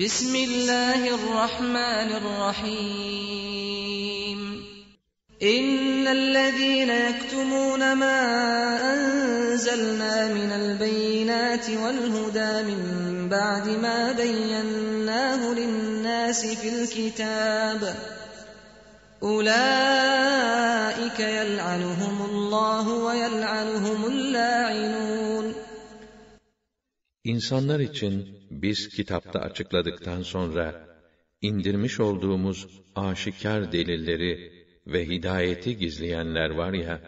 بسم الله الرحمن الرحيم. إن الذين يكتمون ما أنزلنا من البينات والهدى من بعد ما بيناه للناس في الكتاب. أولئك يلعنهم الله ويلعنهم اللاعنون. İnsanlar için biz kitapta açıkladıktan sonra indirmiş olduğumuz aşikar delilleri ve hidayeti gizleyenler var ya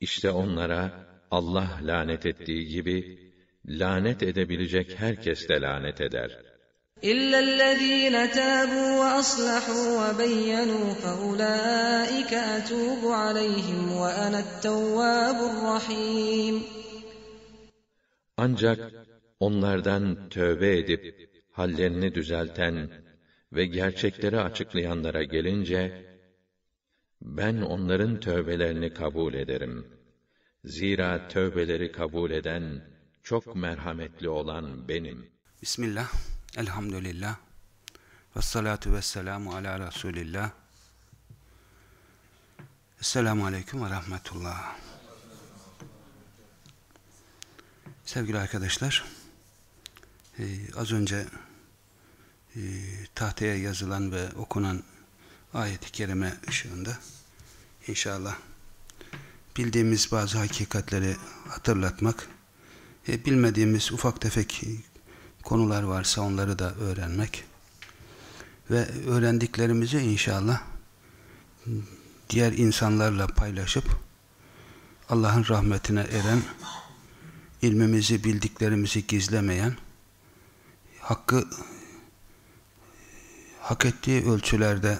işte onlara Allah lanet ettiği gibi lanet edebilecek herkes de lanet eder. İlla tâbû ve aslahû ve beyyenû fe ulâike etûbu aleyhim ve ene't-tevvâbur rahîm. Ancak onlardan tövbe edip hallerini düzelten ve gerçekleri açıklayanlara gelince ben onların tövbelerini kabul ederim. Zira tövbeleri kabul eden çok merhametli olan benim. Bismillah. Elhamdülillah. Ve salatu ve selamu ala Resulillah. Esselamu Aleyküm ve Rahmetullah. Sevgili arkadaşlar, e, az önce e, tahtaya yazılan ve okunan ayet-i kerime ışığında inşallah bildiğimiz bazı hakikatleri hatırlatmak, e, bilmediğimiz ufak tefek konular varsa onları da öğrenmek ve öğrendiklerimizi inşallah diğer insanlarla paylaşıp Allah'ın rahmetine eren, ilmimizi, bildiklerimizi gizlemeyen, hakkı hak ettiği ölçülerde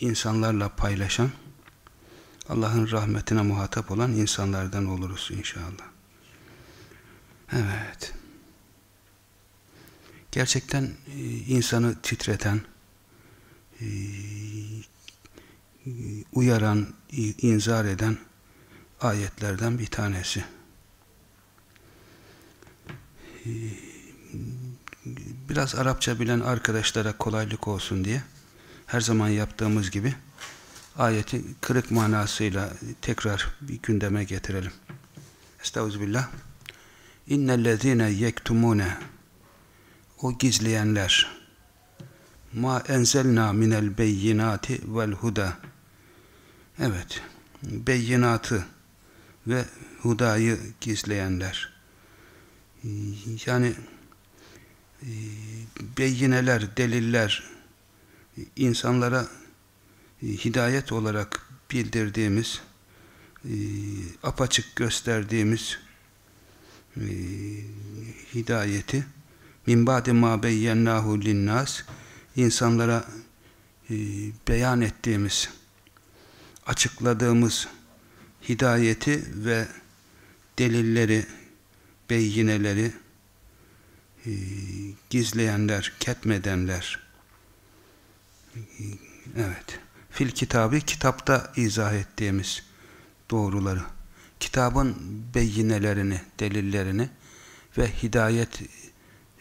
insanlarla paylaşan, Allah'ın rahmetine muhatap olan insanlardan oluruz inşallah. Evet gerçekten e, insanı titreten, e, uyaran, inzar eden ayetlerden bir tanesi. Biraz Arapça bilen arkadaşlara kolaylık olsun diye her zaman yaptığımız gibi ayeti kırık manasıyla tekrar bir gündeme getirelim. Estağfirullah. İnnellezîne yektumûne o gizleyenler ma enzelna minel beyinati vel huda evet beyinatı ve hudayı gizleyenler yani beyineler, deliller insanlara e, hidayet olarak bildirdiğimiz e, apaçık gösterdiğimiz hidayeti min ba'di ma beyyennahu linnas insanlara e, beyan ettiğimiz açıkladığımız hidayeti ve delilleri beyineleri e, gizleyenler, ketmedenler. Evet. Fil kitabı kitapta izah ettiğimiz doğruları kitabın beyinelerini, delillerini ve hidayet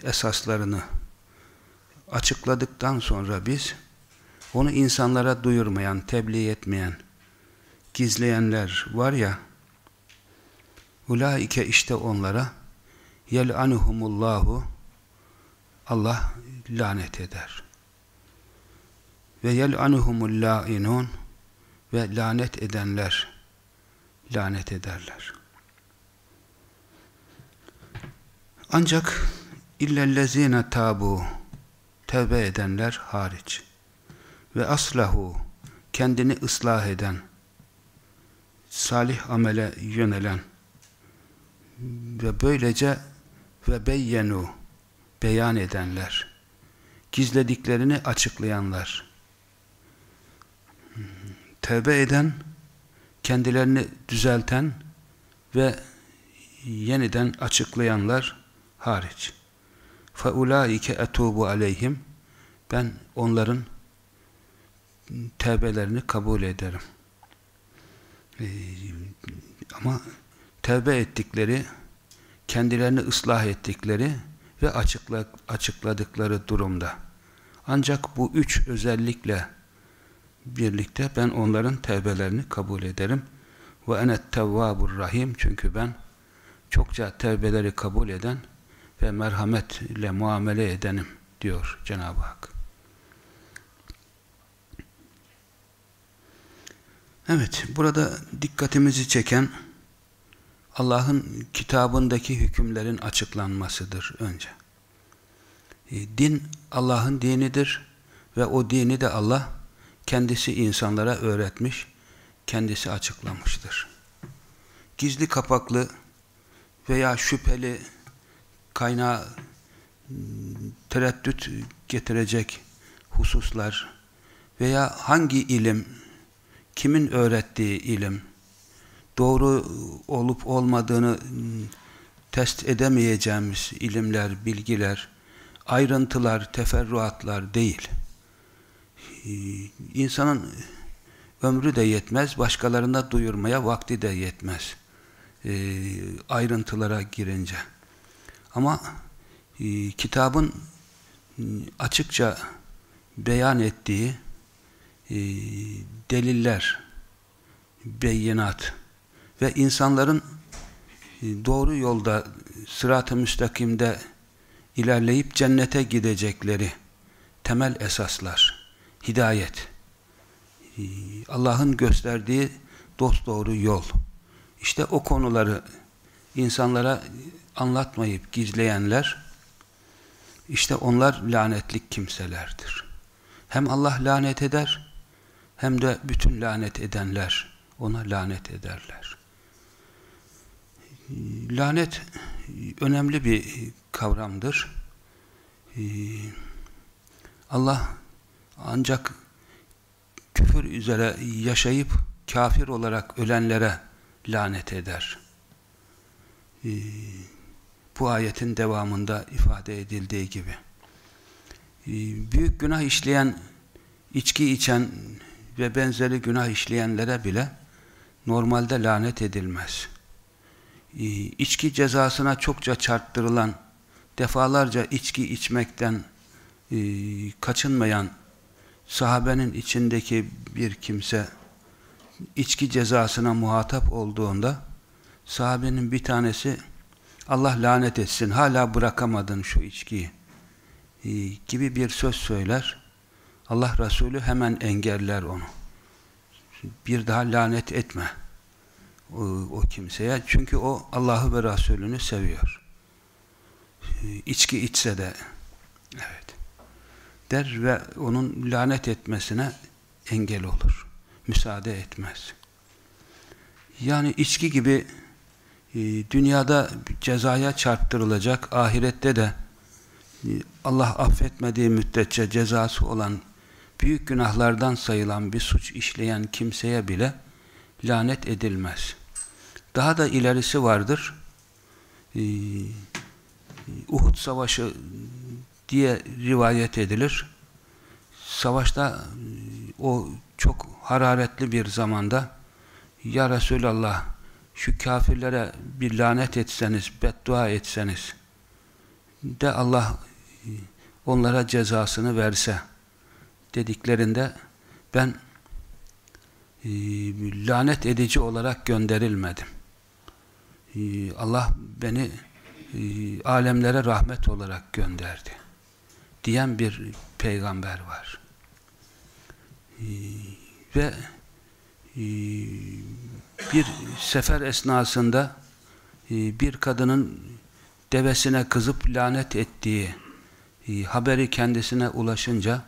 esaslarını açıkladıktan sonra biz onu insanlara duyurmayan, tebliğ etmeyen, gizleyenler var ya ulaike işte onlara yel'anuhumullahu Allah lanet eder. Ve yel'anuhumul la'inun ve lanet edenler lanet ederler. Ancak İllellezine tabu tevbe edenler hariç ve aslahu kendini ıslah eden salih amele yönelen ve böylece ve beyyenu beyan edenler, gizlediklerini açıklayanlar, tevbe eden, kendilerini düzelten ve yeniden açıklayanlar hariç. فَاُولَٰئِكَ اَتُوبُ aleyhim Ben onların tevbelerini kabul ederim. Ee, ama tevbe ettikleri, kendilerini ıslah ettikleri ve açıkla, açıkladıkları durumda. Ancak bu üç özellikle birlikte ben onların tevbelerini kabul ederim. Ve enet tevvabur rahim çünkü ben çokça tevbeleri kabul eden ve merhametle muamele edenim diyor Cenab-ı Hak. Evet, burada dikkatimizi çeken Allah'ın kitabındaki hükümlerin açıklanmasıdır önce. E, din Allah'ın dinidir ve o dini de Allah kendisi insanlara öğretmiş, kendisi açıklamıştır. Gizli kapaklı veya şüpheli kaynağı tereddüt getirecek hususlar veya hangi ilim, kimin öğrettiği ilim, doğru olup olmadığını test edemeyeceğimiz ilimler, bilgiler, ayrıntılar, teferruatlar değil. İnsanın ömrü de yetmez, başkalarına duyurmaya vakti de yetmez. Ayrıntılara girince. Ama e, kitabın açıkça beyan ettiği e, deliller, beyinat ve insanların e, doğru yolda sırat-ı müstakimde ilerleyip cennete gidecekleri temel esaslar, hidayet, e, Allah'ın gösterdiği dosdoğru yol. İşte o konuları insanlara anlatmayıp gizleyenler işte onlar lanetlik kimselerdir. Hem Allah lanet eder hem de bütün lanet edenler ona lanet ederler. Lanet önemli bir kavramdır. Allah ancak küfür üzere yaşayıp kafir olarak ölenlere lanet eder. Bu ayetin devamında ifade edildiği gibi. Büyük günah işleyen, içki içen ve benzeri günah işleyenlere bile normalde lanet edilmez. İçki cezasına çokça çarptırılan, defalarca içki içmekten kaçınmayan sahabenin içindeki bir kimse içki cezasına muhatap olduğunda sahabenin bir tanesi Allah lanet etsin hala bırakamadın şu içkiyi gibi bir söz söyler. Allah Resulü hemen engeller onu. Bir daha lanet etme o, kimseye. Çünkü o Allah'ı ve Resulünü seviyor. İçki içse de evet der ve onun lanet etmesine engel olur. Müsaade etmez. Yani içki gibi e, dünyada cezaya çarptırılacak, ahirette de e, Allah affetmediği müddetçe cezası olan büyük günahlardan sayılan bir suç işleyen kimseye bile lanet edilmez. Daha da ilerisi vardır. Ee, Uhud Savaşı diye rivayet edilir. Savaşta o çok hararetli bir zamanda Ya Resulallah şu kafirlere bir lanet etseniz, beddua etseniz de Allah onlara cezasını verse dediklerinde ben e, lanet edici olarak gönderilmedim. E, Allah beni e, alemlere rahmet olarak gönderdi diyen bir peygamber var. E, ve e, bir sefer esnasında e, bir kadının devesine kızıp lanet ettiği haberi kendisine ulaşınca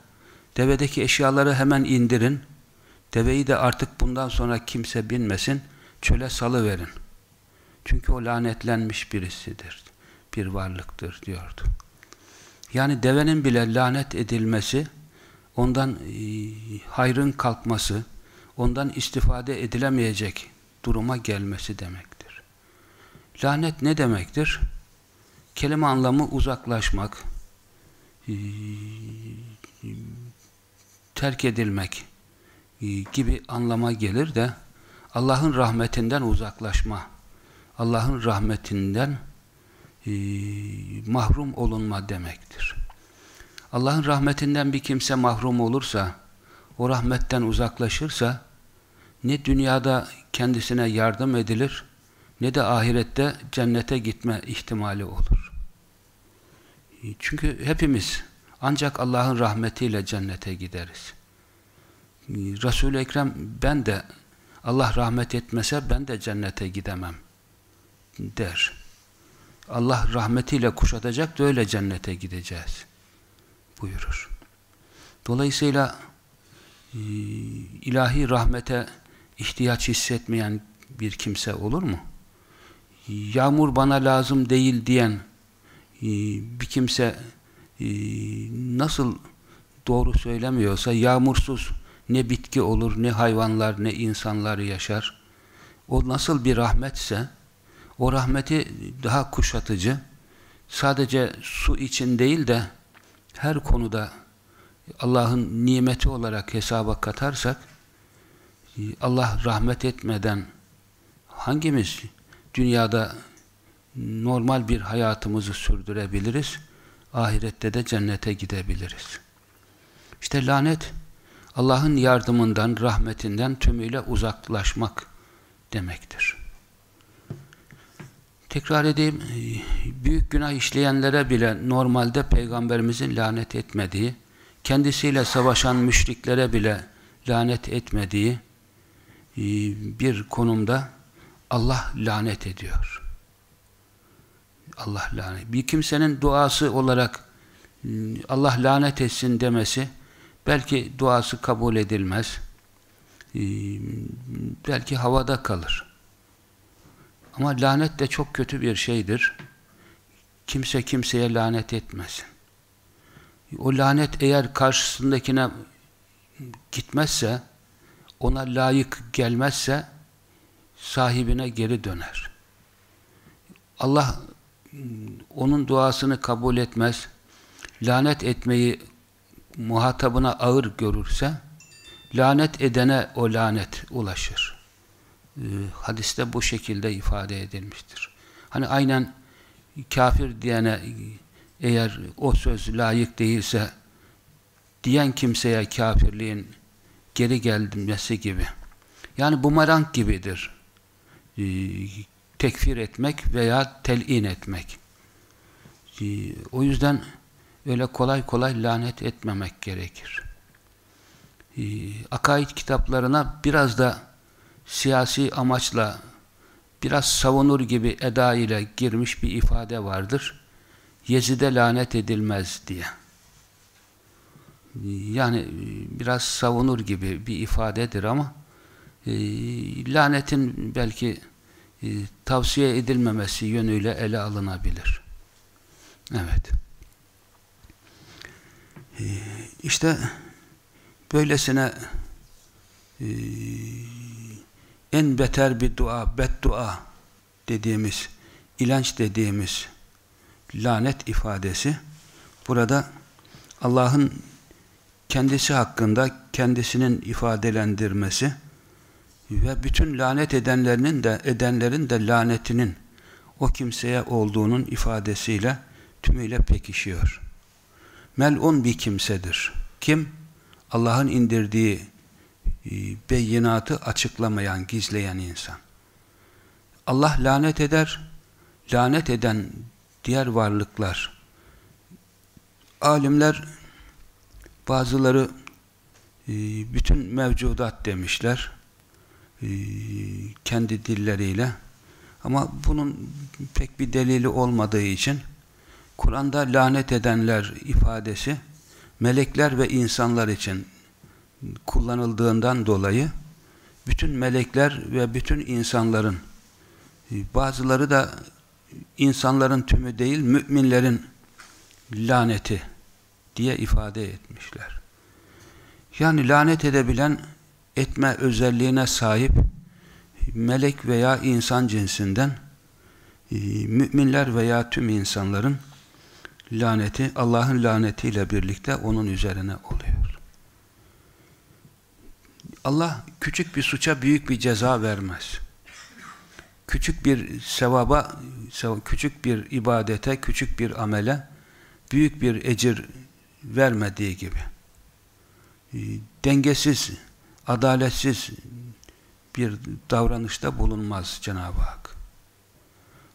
devedeki eşyaları hemen indirin deveyi de artık bundan sonra kimse binmesin çöle salıverin çünkü o lanetlenmiş birisidir bir varlıktır diyordu. Yani devenin bile lanet edilmesi, ondan e, hayrın kalkması, ondan istifade edilemeyecek duruma gelmesi demektir. Lanet ne demektir? Kelime anlamı uzaklaşmak, e, terk edilmek e, gibi anlama gelir de Allah'ın rahmetinden uzaklaşma, Allah'ın rahmetinden e, mahrum olunma demektir. Allah'ın rahmetinden bir kimse mahrum olursa, o rahmetten uzaklaşırsa, ne dünyada kendisine yardım edilir, ne de ahirette cennete gitme ihtimali olur. Çünkü hepimiz ancak Allah'ın rahmetiyle cennete gideriz. Resul-i Ekrem ben de Allah rahmet etmese ben de cennete gidemem der. Allah rahmetiyle kuşatacak da öyle cennete gideceğiz buyurur. Dolayısıyla e, ilahi rahmete ihtiyaç hissetmeyen bir kimse olur mu? Yağmur bana lazım değil diyen e, bir kimse e, nasıl doğru söylemiyorsa yağmursuz ne bitki olur, ne hayvanlar, ne insanlar yaşar. O nasıl bir rahmetse o rahmeti daha kuşatıcı, sadece su için değil de her konuda Allah'ın nimeti olarak hesaba katarsak, Allah rahmet etmeden hangimiz dünyada normal bir hayatımızı sürdürebiliriz, ahirette de cennete gidebiliriz. İşte lanet, Allah'ın yardımından, rahmetinden tümüyle uzaklaşmak demektir. Tekrar edeyim, büyük günah işleyenlere bile normalde Peygamberimizin lanet etmediği, kendisiyle savaşan müşriklere bile lanet etmediği e, bir konumda Allah lanet ediyor. Allah lanet. Bir kimsenin duası olarak e, Allah lanet etsin demesi belki duası kabul edilmez. E, belki havada kalır. Ama lanet de çok kötü bir şeydir. Kimse kimseye lanet etmesin. O lanet eğer karşısındakine gitmezse, ona layık gelmezse, sahibine geri döner. Allah onun duasını kabul etmez, lanet etmeyi muhatabına ağır görürse, lanet edene o lanet ulaşır. Ee, hadiste bu şekilde ifade edilmiştir. Hani aynen kafir diyene eğer o söz layık değilse diyen kimseye kafirliğin geri gelmesi gibi. Yani bumerang gibidir. Ee, tekfir etmek veya telin etmek. Ee, o yüzden öyle kolay kolay lanet etmemek gerekir. Ee, akaid kitaplarına biraz da siyasi amaçla biraz savunur gibi eda ile girmiş bir ifade vardır. Yezid'e lanet edilmez diye. Yani biraz savunur gibi bir ifadedir ama e, lanetin belki e, tavsiye edilmemesi yönüyle ele alınabilir. Evet. E, işte böylesine e, en beter bir dua, beddua dediğimiz, ilanç dediğimiz lanet ifadesi burada Allah'ın kendisi hakkında kendisinin ifadelendirmesi ve bütün lanet edenlerinin de edenlerin de lanetinin o kimseye olduğunun ifadesiyle tümüyle pekişiyor. Mel'un bir kimsedir. Kim? Allah'ın indirdiği beyinatı açıklamayan, gizleyen insan. Allah lanet eder, lanet eden diğer varlıklar. Alimler bazıları e, bütün mevcudat demişler e, kendi dilleriyle ama bunun pek bir delili olmadığı için Kur'an'da lanet edenler ifadesi melekler ve insanlar için kullanıldığından dolayı bütün melekler ve bütün insanların e, bazıları da insanların tümü değil, müminlerin laneti diye ifade etmişler. Yani lanet edebilen etme özelliğine sahip melek veya insan cinsinden e, müminler veya tüm insanların laneti Allah'ın lanetiyle birlikte onun üzerine oluyor. Allah küçük bir suça büyük bir ceza vermez. Küçük bir sevaba, küçük bir ibadete, küçük bir amele büyük bir ecir vermediği gibi e, dengesiz, adaletsiz bir davranışta bulunmaz Cenab-ı Hak.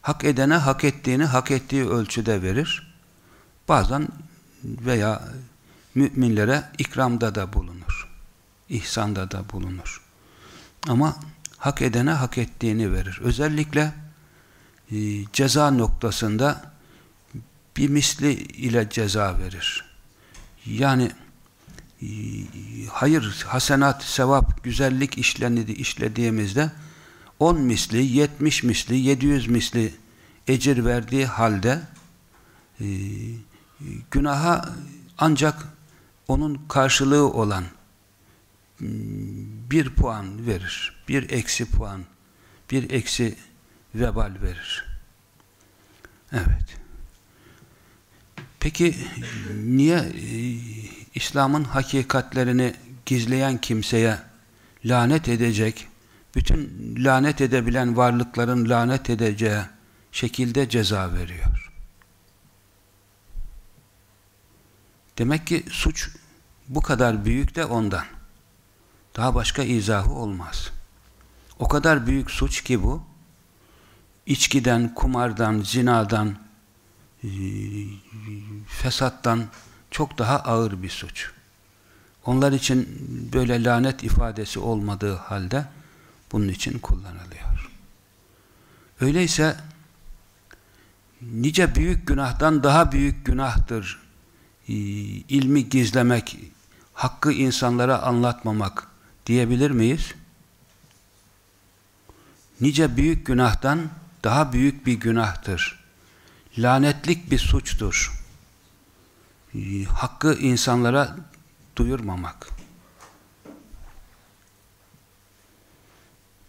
Hak edene hak ettiğini hak ettiği ölçüde verir. Bazen veya müminlere ikramda da bulunur. İhsanda da bulunur. Ama hak edene hak ettiğini verir. Özellikle e, ceza noktasında bir misli ile ceza verir. Yani e, hayır, hasenat, sevap, güzellik işlenidi, işlediğimizde 10 misli, 70 misli, 700 misli ecir verdiği halde e, günaha ancak onun karşılığı olan bir puan verir. Bir eksi puan, bir eksi vebal verir. Evet. Peki niye e, İslam'ın hakikatlerini gizleyen kimseye lanet edecek, bütün lanet edebilen varlıkların lanet edeceği şekilde ceza veriyor? Demek ki suç bu kadar büyük de ondan. Daha başka izahı olmaz. O kadar büyük suç ki bu, içkiden, kumardan, zinadan, e, fesattan çok daha ağır bir suç. Onlar için böyle lanet ifadesi olmadığı halde bunun için kullanılıyor. Öyleyse nice büyük günahtan daha büyük günahtır e, ilmi gizlemek, hakkı insanlara anlatmamak diyebilir miyiz? Nice büyük günahtan daha büyük bir günahtır lanetlik bir suçtur. Hakkı insanlara duyurmamak.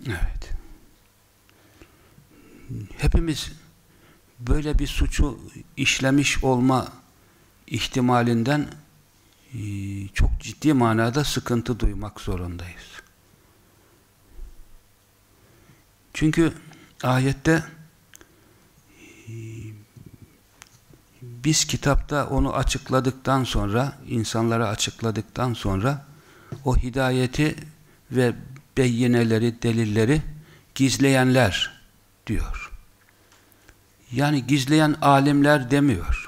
Evet. Hepimiz böyle bir suçu işlemiş olma ihtimalinden çok ciddi manada sıkıntı duymak zorundayız. Çünkü ayette biz kitapta onu açıkladıktan sonra, insanlara açıkladıktan sonra o hidayeti ve beyineleri, delilleri gizleyenler diyor. Yani gizleyen alimler demiyor.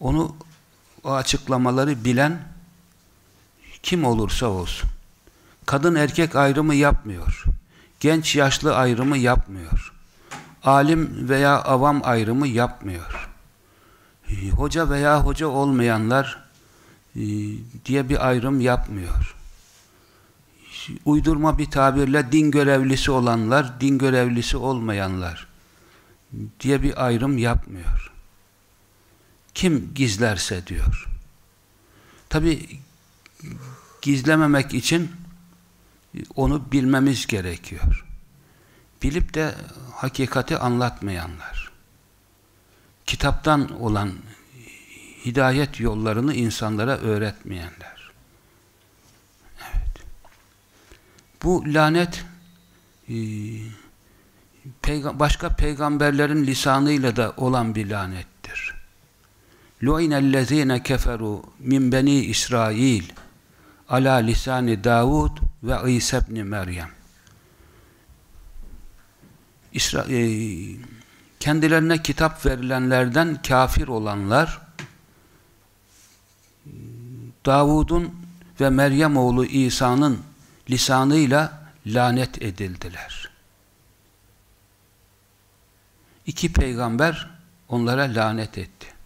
Onu o açıklamaları bilen kim olursa olsun. Kadın erkek ayrımı yapmıyor. Genç yaşlı ayrımı yapmıyor alim veya avam ayrımı yapmıyor. Hoca veya hoca olmayanlar e, diye bir ayrım yapmıyor. Uydurma bir tabirle din görevlisi olanlar, din görevlisi olmayanlar diye bir ayrım yapmıyor. Kim gizlerse diyor. Tabi gizlememek için onu bilmemiz gerekiyor bilip de hakikati anlatmayanlar, kitaptan olan hidayet yollarını insanlara öğretmeyenler. Evet. Bu lanet e, başka peygamberlerin lisanıyla da olan bir lanettir. Lu'inellezine keferu min beni İsrail ala lisani Davud ve İsa ibn Meryem İsra e, kendilerine kitap verilenlerden kafir olanlar Davud'un ve Meryem oğlu İsa'nın lisanıyla lanet edildiler. İki peygamber onlara lanet etti.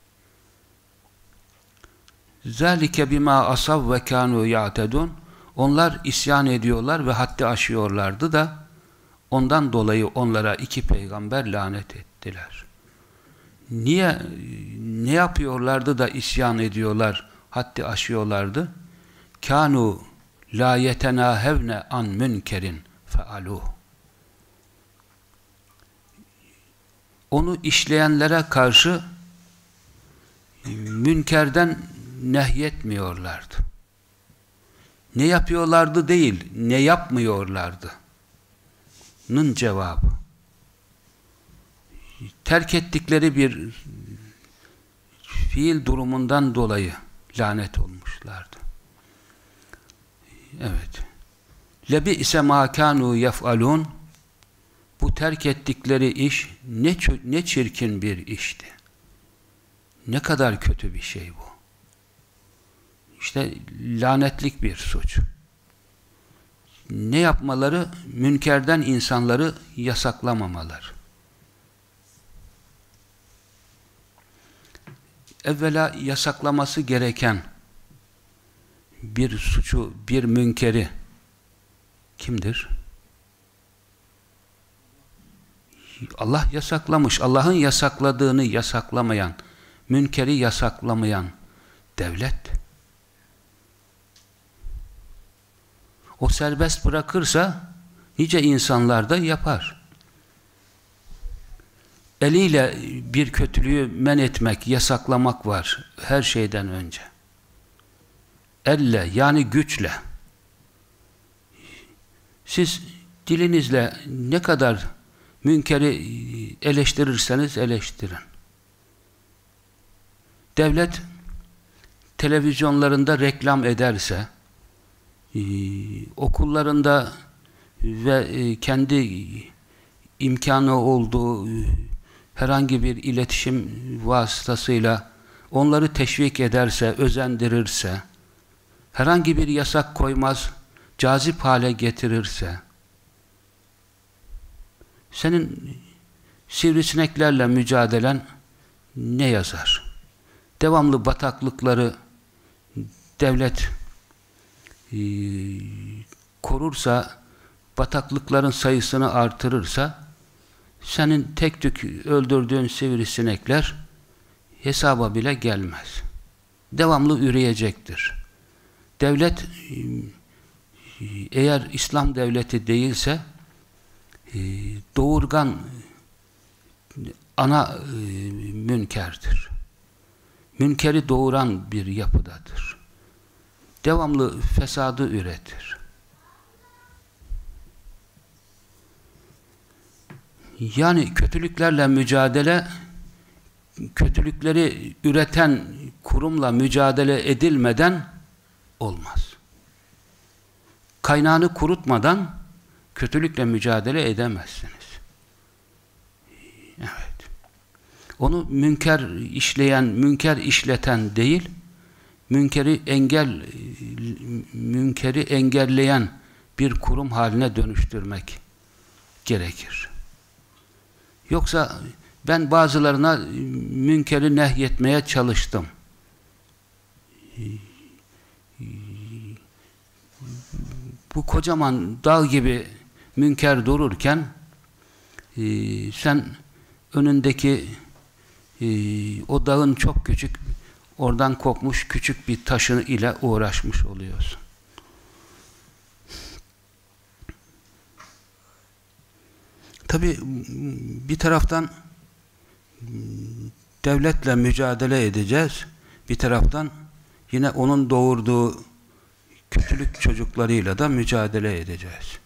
Zalike bima asav ve kanu ya'tedun. Onlar isyan ediyorlar ve haddi aşıyorlardı da Ondan dolayı onlara iki peygamber lanet ettiler. Niye, ne yapıyorlardı da isyan ediyorlar, haddi aşıyorlardı? Kanu la yetenahevne an münkerin fealuh. Onu işleyenlere karşı münkerden nehyetmiyorlardı. Ne yapıyorlardı değil, ne yapmıyorlardı. Nın cevabı. Terk ettikleri bir fiil durumundan dolayı lanet olmuşlardı. Evet. Lebi ise makanu yef'alun bu terk ettikleri iş ne, ne çirkin bir işti. Ne kadar kötü bir şey bu. İşte lanetlik bir suç. Ne yapmaları? Münkerden insanları yasaklamamalar. Evvela yasaklaması gereken bir suçu, bir münkeri kimdir? Allah yasaklamış. Allah'ın yasakladığını yasaklamayan, münkeri yasaklamayan devlet. O serbest bırakırsa nice insanlar da yapar. Eliyle bir kötülüğü men etmek, yasaklamak var her şeyden önce. Elle yani güçle. Siz dilinizle ne kadar münkeri eleştirirseniz eleştirin. Devlet televizyonlarında reklam ederse, e, okullarında ve e, kendi imkanı olduğu e, herhangi bir iletişim vasıtasıyla onları teşvik ederse, özendirirse, herhangi bir yasak koymaz, cazip hale getirirse, senin sivrisineklerle mücadelen ne yazar? Devamlı bataklıkları devlet e, korursa, bataklıkların sayısını artırırsa, senin tek tük öldürdüğün sivrisinekler hesaba bile gelmez. Devamlı üreyecektir. Devlet eğer İslam devleti değilse e, doğurgan ana e, münkerdir. Münkeri doğuran bir yapıdadır. Devamlı fesadı üretir. Yani kötülüklerle mücadele kötülükleri üreten kurumla mücadele edilmeden olmaz. Kaynağını kurutmadan kötülükle mücadele edemezsiniz. Evet. Onu münker işleyen, münker işleten değil, münkeri engel münkeri engelleyen bir kurum haline dönüştürmek gerekir. Yoksa ben bazılarına münkeri nehyetmeye çalıştım. Bu kocaman dağ gibi münker dururken e, sen önündeki e, o dağın çok küçük oradan kopmuş küçük bir taşı ile uğraşmış oluyorsun. Tabi bir taraftan devletle mücadele edeceğiz. Bir taraftan yine onun doğurduğu kötülük çocuklarıyla da mücadele edeceğiz.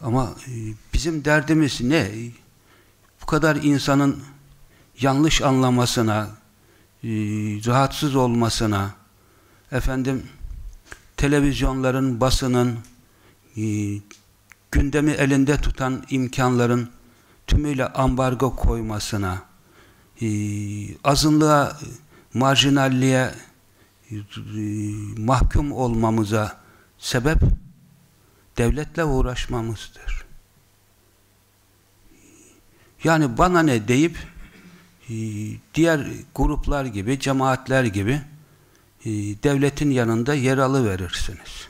Ama e, bizim derdimiz ne? Bu kadar insanın yanlış anlamasına, e, rahatsız olmasına, efendim televizyonların, basının, e, gündemi elinde tutan imkanların tümüyle ambargo koymasına, azınlığa, marjinalliğe mahkum olmamıza sebep devletle uğraşmamızdır. Yani bana ne deyip e, diğer gruplar gibi, cemaatler gibi e, devletin yanında yer alıverirsiniz.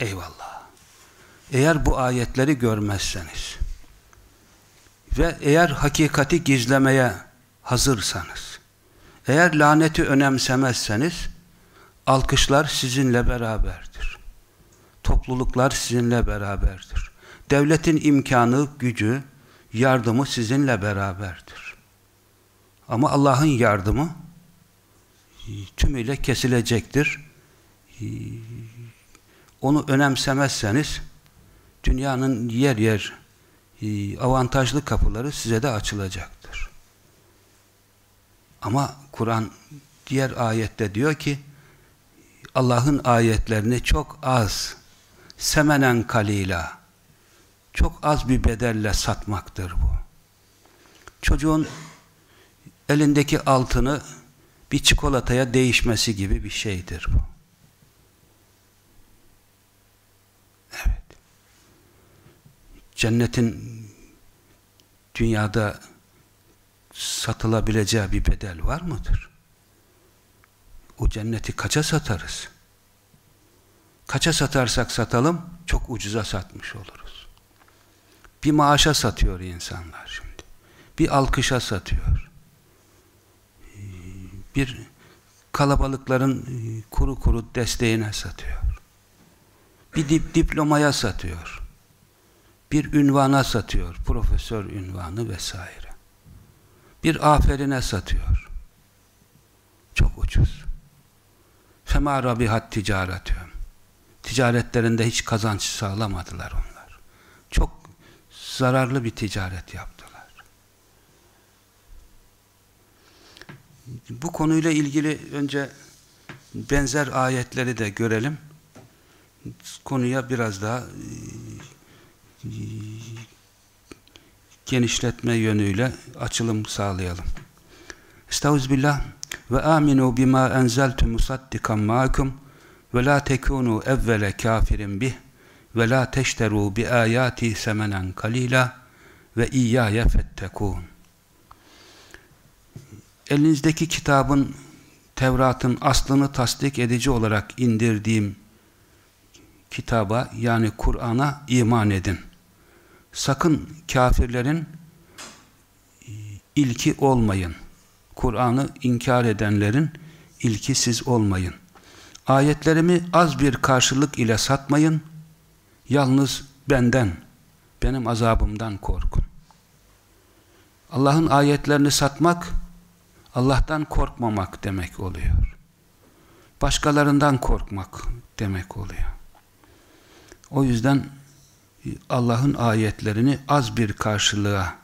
Eyvallah. Eğer bu ayetleri görmezseniz ve eğer hakikati gizlemeye hazırsanız, eğer laneti önemsemezseniz, alkışlar sizinle beraberdir. Topluluklar sizinle beraberdir. Devletin imkanı, gücü, yardımı sizinle beraberdir. Ama Allah'ın yardımı e, tümüyle kesilecektir. E, onu önemsemezseniz dünyanın yer yer e, avantajlı kapıları size de açılacaktır. Ama Kur'an diğer ayette diyor ki Allah'ın ayetlerini çok az semenen kalila çok az bir bedelle satmaktır bu. Çocuğun elindeki altını bir çikolataya değişmesi gibi bir şeydir bu. Evet. Cennetin dünyada satılabileceği bir bedel var mıdır? O cenneti kaça satarız? Kaça satarsak satalım çok ucuza satmış oluruz. Bir maaşa satıyor insanlar şimdi. Bir alkışa satıyor. Bir kalabalıkların kuru kuru desteğine satıyor. Bir dip diplomaya satıyor. Bir ünvana satıyor. Profesör ünvanı vesaire. Bir aferine satıyor. Çok ucuz. Fema rabihat ticaretüm. Ticaretlerinde hiç kazanç sağlamadılar onlar. Zararlı bir ticaret yaptılar. Bu konuyla ilgili önce benzer ayetleri de görelim. Konuya biraz daha e, genişletme yönüyle açılım sağlayalım. Estağfirullah ve aminu bima enzeltu musaddikan ma'akum ve la tekunu evvele kafirin bih ve la teşteru bi ayati semenen kalila ve iyyaya fettekun. Elinizdeki kitabın Tevrat'ın aslını tasdik edici olarak indirdiğim kitaba yani Kur'an'a iman edin. Sakın kafirlerin ilki olmayın. Kur'an'ı inkar edenlerin ilki siz olmayın. Ayetlerimi az bir karşılık ile satmayın. Yalnız benden, benim azabımdan korkun. Allah'ın ayetlerini satmak, Allah'tan korkmamak demek oluyor. Başkalarından korkmak demek oluyor. O yüzden Allah'ın ayetlerini az bir karşılığa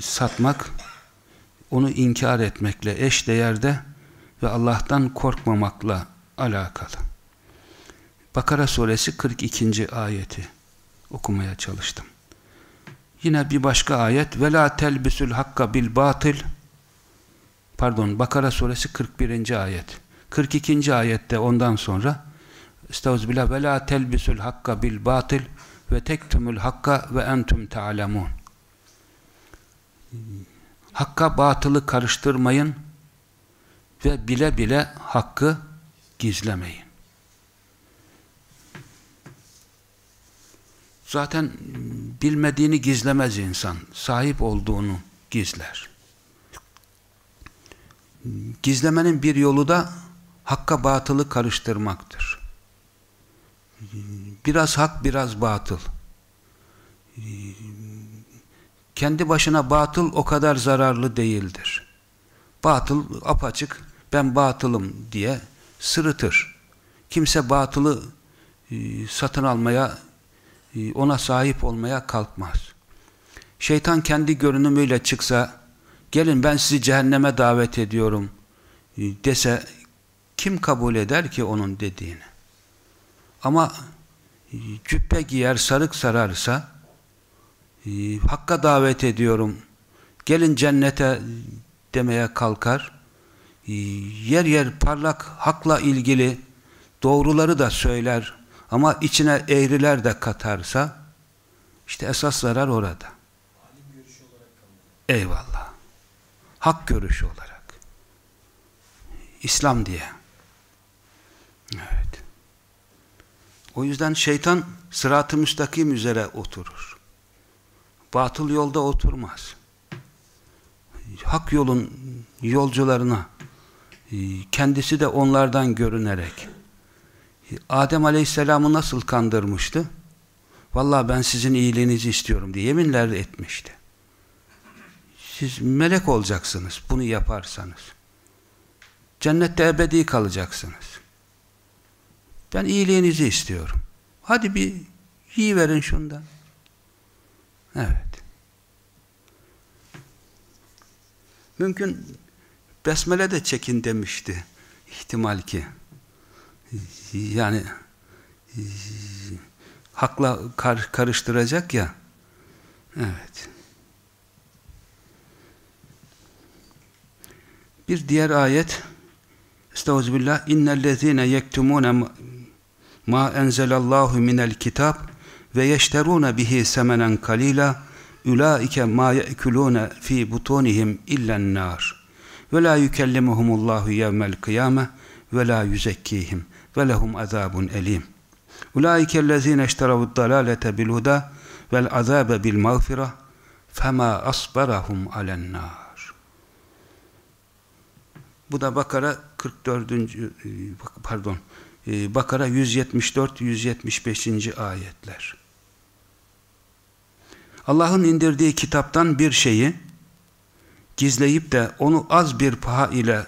satmak, onu inkar etmekle eş değerde ve Allah'tan korkmamakla alakalı. Bakara suresi 42. ayeti okumaya çalıştım. Yine bir başka ayet ve la telbisül hakka bil batil pardon Bakara suresi 41. ayet 42. ayette ondan sonra Estağfirullah ve la telbisül hakka bil batil ve tektumul hakka ve entum ta'lemun Hakka batılı karıştırmayın ve bile bile hakkı gizlemeyin. Zaten bilmediğini gizlemez insan. Sahip olduğunu gizler. Gizlemenin bir yolu da hakka batılı karıştırmaktır. Biraz hak, biraz batıl. Kendi başına batıl o kadar zararlı değildir. Batıl apaçık, ben batılım diye sırıtır. Kimse batılı e, satın almaya, ona sahip olmaya kalkmaz. Şeytan kendi görünümüyle çıksa, gelin ben sizi cehenneme davet ediyorum e, dese, kim kabul eder ki onun dediğini? Ama cübbe giyer, sarık sararsa, Hakka davet ediyorum, gelin cennete demeye kalkar, yer yer parlak hakla ilgili doğruları da söyler ama içine eğriler de katarsa işte esas zarar orada. Eyvallah. Hak görüşü olarak. İslam diye. Evet. O yüzden şeytan sırat-ı müstakim üzere oturur. Batıl yolda oturmaz. Hak yolun yolcularına e, kendisi de onlardan görünerek Adem Aleyhisselam'ı nasıl kandırmıştı? Vallahi ben sizin iyiliğinizi istiyorum diye yeminler etmişti. Siz melek olacaksınız bunu yaparsanız. Cennette ebedi kalacaksınız. Ben iyiliğinizi istiyorum. Hadi bir iyi verin şundan. Evet. Mümkün besmele de çekin demişti. İhtimal ki. Yani hakla kar, karıştıracak ya. Evet. Bir diğer ayet Estağfirullah innellezine yektumune ma enzelallahu minel kitab ve yeşteruna bihi semenen kalila ulaike ma ye'kulune fi butunihim illen nar ve la yukellimuhumullahu yevmel kıyame ve la yüzekkihim ve lehum azabun elim ulaike ellezine işteravud dalalete bil huda vel azabe bil mağfira fema asbarahum alen nar bu da Bakara 44. pardon ee, Bakara 174-175. ayetler. Allah'ın indirdiği kitaptan bir şeyi gizleyip de onu az bir paha ile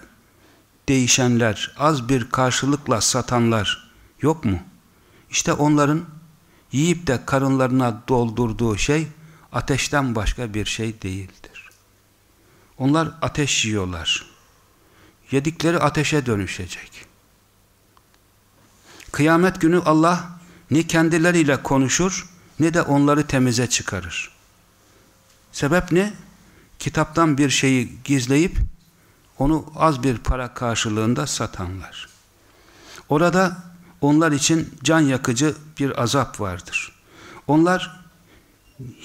değişenler, az bir karşılıkla satanlar yok mu? İşte onların yiyip de karınlarına doldurduğu şey ateşten başka bir şey değildir. Onlar ateş yiyorlar. Yedikleri ateşe dönüşecek. Kıyamet günü Allah ne kendileriyle konuşur ne de onları temize çıkarır. Sebep ne? Kitaptan bir şeyi gizleyip onu az bir para karşılığında satanlar. Orada onlar için can yakıcı bir azap vardır. Onlar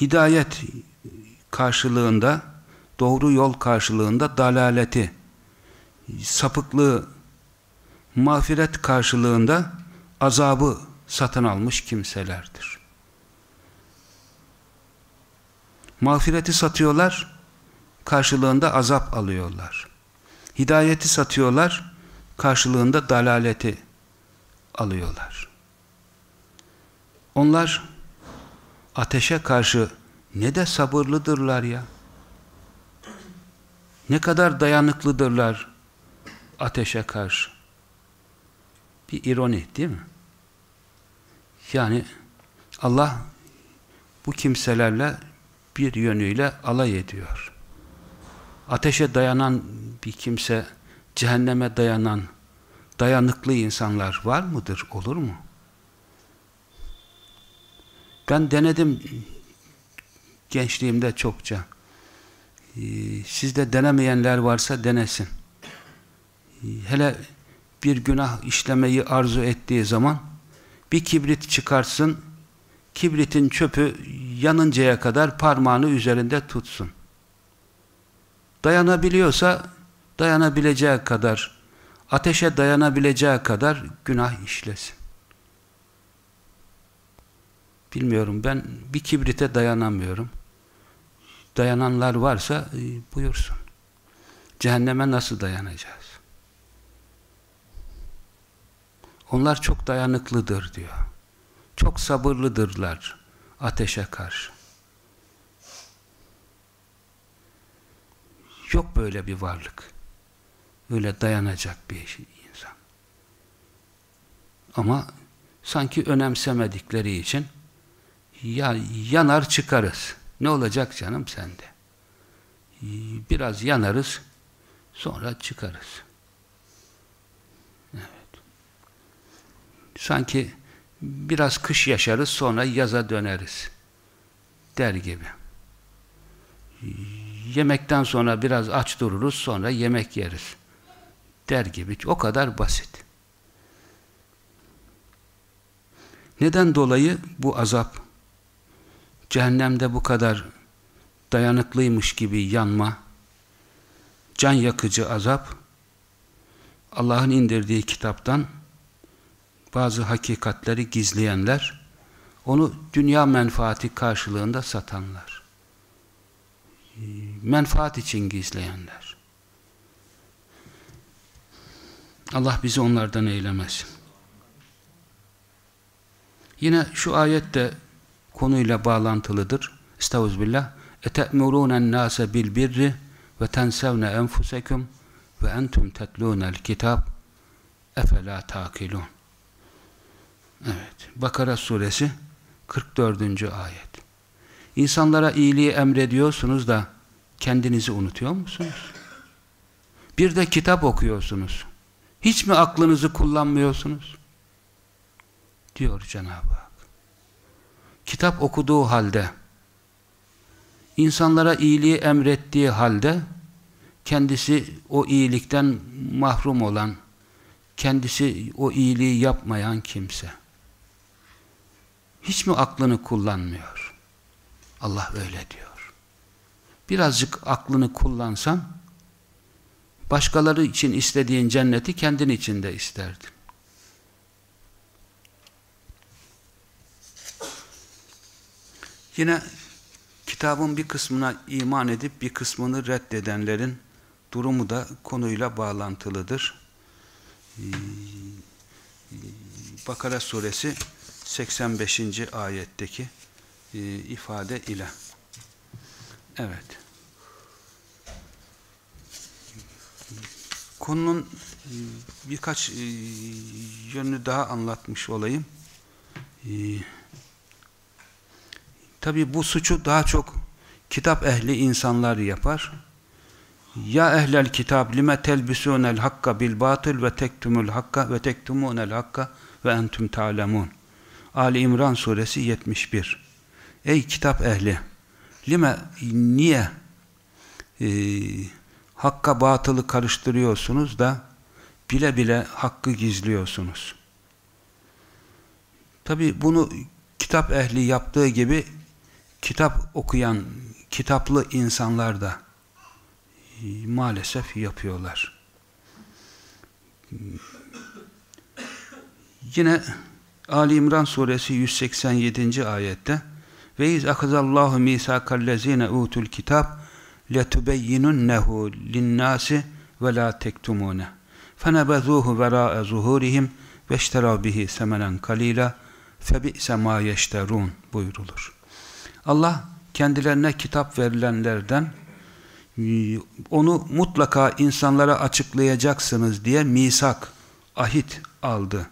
hidayet karşılığında, doğru yol karşılığında dalaleti, sapıklığı, mağfiret karşılığında azabı satın almış kimselerdir. Mağfireti satıyorlar, karşılığında azap alıyorlar. Hidayeti satıyorlar, karşılığında dalaleti alıyorlar. Onlar ateşe karşı ne de sabırlıdırlar ya. Ne kadar dayanıklıdırlar ateşe karşı. Bir ironi değil mi? Yani Allah bu kimselerle bir yönüyle alay ediyor. Ateşe dayanan bir kimse, cehenneme dayanan, dayanıklı insanlar var mıdır, olur mu? Ben denedim gençliğimde çokça. Ee, sizde denemeyenler varsa denesin. Ee, hele bir günah işlemeyi arzu ettiği zaman bir kibrit çıkarsın, kibritin çöpü yanıncaya kadar parmağını üzerinde tutsun. Dayanabiliyorsa dayanabileceği kadar, ateşe dayanabileceği kadar günah işlesin. Bilmiyorum ben bir kibrite dayanamıyorum. Dayananlar varsa e, buyursun. Cehenneme nasıl dayanacağız? Onlar çok dayanıklıdır diyor. Çok sabırlıdırlar ateşe karşı. Yok böyle bir varlık. Öyle dayanacak bir insan. Ama sanki önemsemedikleri için ya yanar çıkarız. Ne olacak canım sende? Biraz yanarız, sonra çıkarız. sanki biraz kış yaşarız sonra yaza döneriz der gibi. Yemekten sonra biraz aç dururuz sonra yemek yeriz der gibi. O kadar basit. Neden dolayı bu azap cehennemde bu kadar dayanıklıymış gibi yanma can yakıcı azap Allah'ın indirdiği kitaptan bazı hakikatleri gizleyenler, onu dünya menfaati karşılığında satanlar, menfaat için gizleyenler. Allah bizi onlardan eylemesin. Yine şu ayet de konuyla bağlantılıdır. Estağfirullah. اَتَأْمُرُونَ النَّاسَ بِالْبِرِّ وَتَنْسَوْنَ اَنْفُسَكُمْ وَاَنْتُمْ تَتْلُونَ الْكِتَابِ اَفَلَا تَاكِلُونَ Evet. Bakara suresi 44. ayet. İnsanlara iyiliği emrediyorsunuz da kendinizi unutuyor musunuz? Bir de kitap okuyorsunuz. Hiç mi aklınızı kullanmıyorsunuz? Diyor Cenab-ı Hak. Kitap okuduğu halde, insanlara iyiliği emrettiği halde, kendisi o iyilikten mahrum olan, kendisi o iyiliği yapmayan kimse. Hiç mi aklını kullanmıyor? Allah öyle diyor. Birazcık aklını kullansan, başkaları için istediğin cenneti kendin için de isterdin. Yine kitabın bir kısmına iman edip bir kısmını reddedenlerin durumu da konuyla bağlantılıdır. Ee, Bakara suresi 85. ayetteki e, ifade ile. Evet. Konunun e, birkaç e, yönünü daha anlatmış olayım. Tabi bu suçu daha çok kitap ehli insanlar yapar. Ya ehlel kitab lime telbisunel hakka bil batıl ve tektumul hakka ve tektumunel hakka ve entüm ta'lemun. Ali İmran suresi 71. Ey kitap ehli lime niye e, hakka batılı karıştırıyorsunuz da bile bile hakkı gizliyorsunuz. Tabi bunu kitap ehli yaptığı gibi kitap okuyan, kitaplı insanlar da e, maalesef yapıyorlar. Yine Ali İmran suresi 187. ayette ve iz akazallahu misakallezine utul kitab letubeyyinunnehu linnâsi ve la tektumune fenebezuhu verâe zuhurihim veşterâ bihi semenen kalîlâ febi'se mâ yeşterûn buyurulur. Allah kendilerine kitap verilenlerden onu mutlaka insanlara açıklayacaksınız diye misak, ahit aldı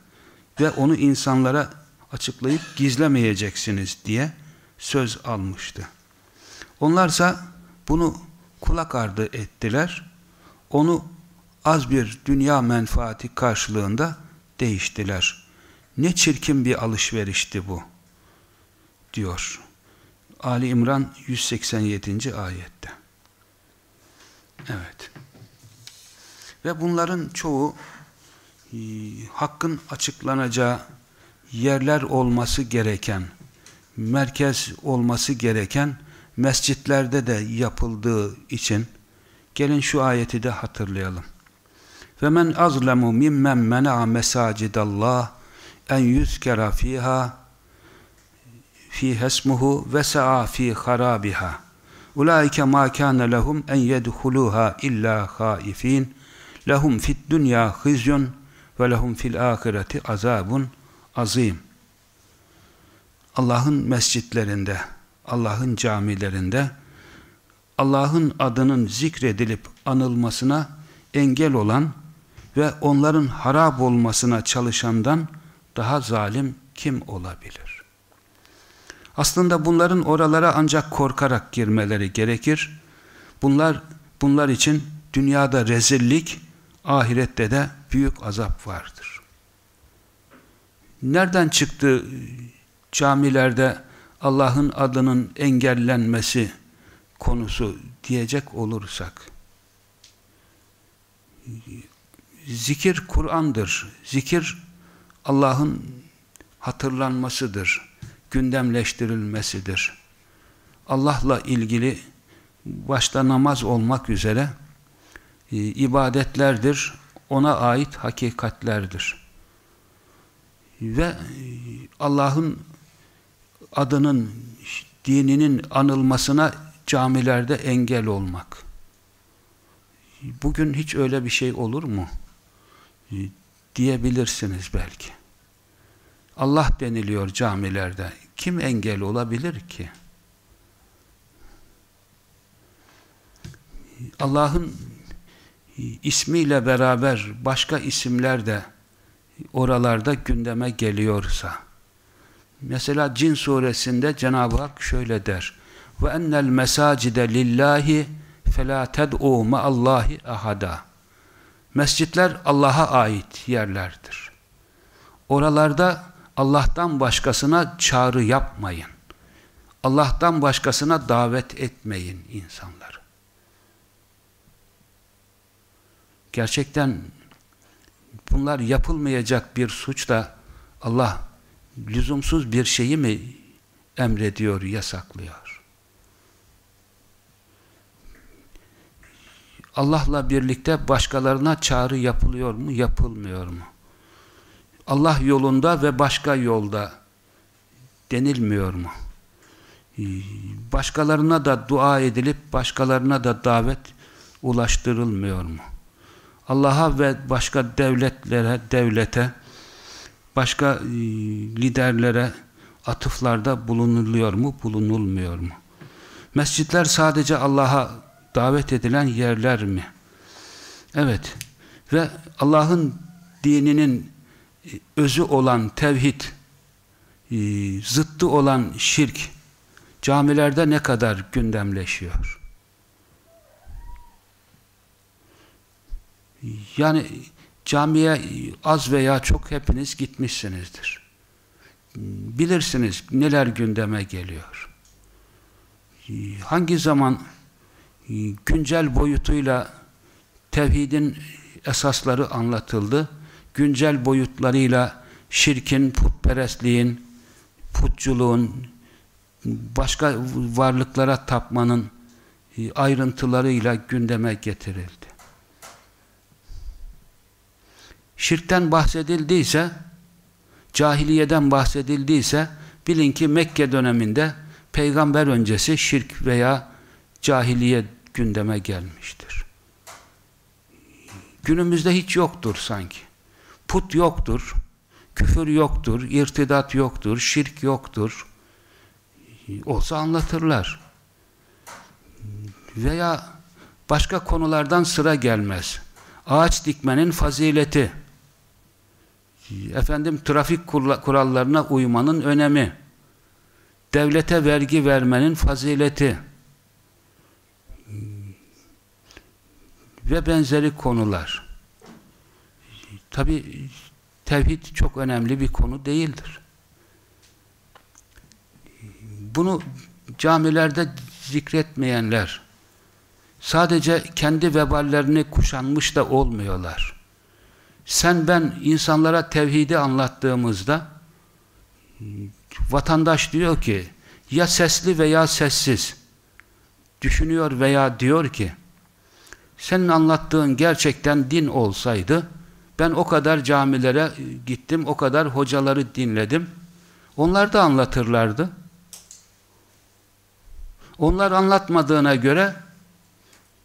ve onu insanlara açıklayıp gizlemeyeceksiniz diye söz almıştı. Onlarsa bunu kulak ardı ettiler. Onu az bir dünya menfaati karşılığında değiştiler. Ne çirkin bir alışverişti bu diyor. Ali İmran 187. ayette. Evet. Ve bunların çoğu e, hakkın açıklanacağı yerler olması gereken, merkez olması gereken mescitlerde de yapıldığı için gelin şu ayeti de hatırlayalım. Ve men azlemu mimmen mena'a mesacidallah en yuzkera fiha fi hesmuhu ve sa'a fi harabiha. Ulaike ma kana lehum en yedhuluha illa haifin. Lehum fid dunya khizyun ve lehum fil ahireti azabun azim. Allah'ın mescitlerinde, Allah'ın camilerinde Allah'ın adının zikredilip anılmasına engel olan ve onların harap olmasına çalışandan daha zalim kim olabilir? Aslında bunların oralara ancak korkarak girmeleri gerekir. Bunlar bunlar için dünyada rezillik, ahirette de büyük azap vardır. Nereden çıktı camilerde Allah'ın adının engellenmesi konusu diyecek olursak zikir Kur'an'dır. Zikir Allah'ın hatırlanmasıdır gündemleştirilmesidir. Allah'la ilgili başta namaz olmak üzere e, ibadetlerdir, ona ait hakikatlerdir. ve e, Allah'ın adının, dininin anılmasına camilerde engel olmak. Bugün hiç öyle bir şey olur mu? Diyebilirsiniz belki. Allah deniliyor camilerde. Kim engel olabilir ki? Allah'ın ismiyle beraber başka isimler de oralarda gündeme geliyorsa mesela Cin suresinde Cenab-ı Hak şöyle der. Ve ennel mesacide lillahi felâ ted'û me'allâhi ahada. Mescitler Allah'a ait yerlerdir. Oralarda Allah'tan başkasına çağrı yapmayın. Allah'tan başkasına davet etmeyin insanları. Gerçekten bunlar yapılmayacak bir suç da Allah lüzumsuz bir şeyi mi emrediyor, yasaklıyor? Allah'la birlikte başkalarına çağrı yapılıyor mu, yapılmıyor mu? Allah yolunda ve başka yolda denilmiyor mu? Başkalarına da dua edilip başkalarına da davet ulaştırılmıyor mu? Allah'a ve başka devletlere, devlete, başka e, liderlere atıflarda bulunuluyor mu, bulunulmuyor mu? Mescitler sadece Allah'a davet edilen yerler mi? Evet. Ve Allah'ın dininin e, özü olan tevhid, e, zıttı olan şirk camilerde ne kadar gündemleşiyor? Yani camiye az veya çok hepiniz gitmişsinizdir. Bilirsiniz neler gündeme geliyor. Hangi zaman güncel boyutuyla tevhidin esasları anlatıldı, güncel boyutlarıyla şirkin, putperestliğin, putçuluğun, başka varlıklara tapmanın ayrıntılarıyla gündeme getirildi şirkten bahsedildiyse, cahiliyeden bahsedildiyse, bilin ki Mekke döneminde peygamber öncesi şirk veya cahiliye gündeme gelmiştir. Günümüzde hiç yoktur sanki. Put yoktur, küfür yoktur, irtidat yoktur, şirk yoktur. Olsa anlatırlar. Veya başka konulardan sıra gelmez. Ağaç dikmenin fazileti, efendim trafik kurallarına uymanın önemi, devlete vergi vermenin fazileti ve benzeri konular. Tabi tevhid çok önemli bir konu değildir. Bunu camilerde zikretmeyenler sadece kendi veballerini kuşanmış da olmuyorlar sen ben insanlara tevhidi anlattığımızda vatandaş diyor ki ya sesli veya sessiz düşünüyor veya diyor ki senin anlattığın gerçekten din olsaydı ben o kadar camilere gittim, o kadar hocaları dinledim. Onlar da anlatırlardı. Onlar anlatmadığına göre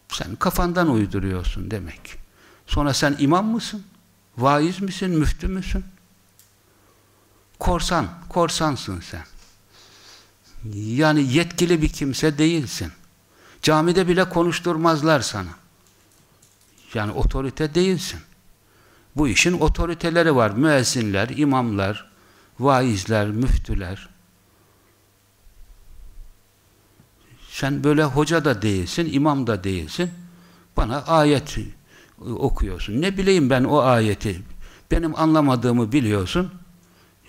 sen kafandan uyduruyorsun demek. Sonra sen imam mısın? Vaiz misin, müftü müsün? Korsan, korsansın sen. Yani yetkili bir kimse değilsin. Camide bile konuşturmazlar sana. Yani otorite değilsin. Bu işin otoriteleri var. Müezzinler, imamlar, vaizler, müftüler. Sen böyle hoca da değilsin, imam da değilsin. Bana ayet okuyorsun. Ne bileyim ben o ayeti. Benim anlamadığımı biliyorsun.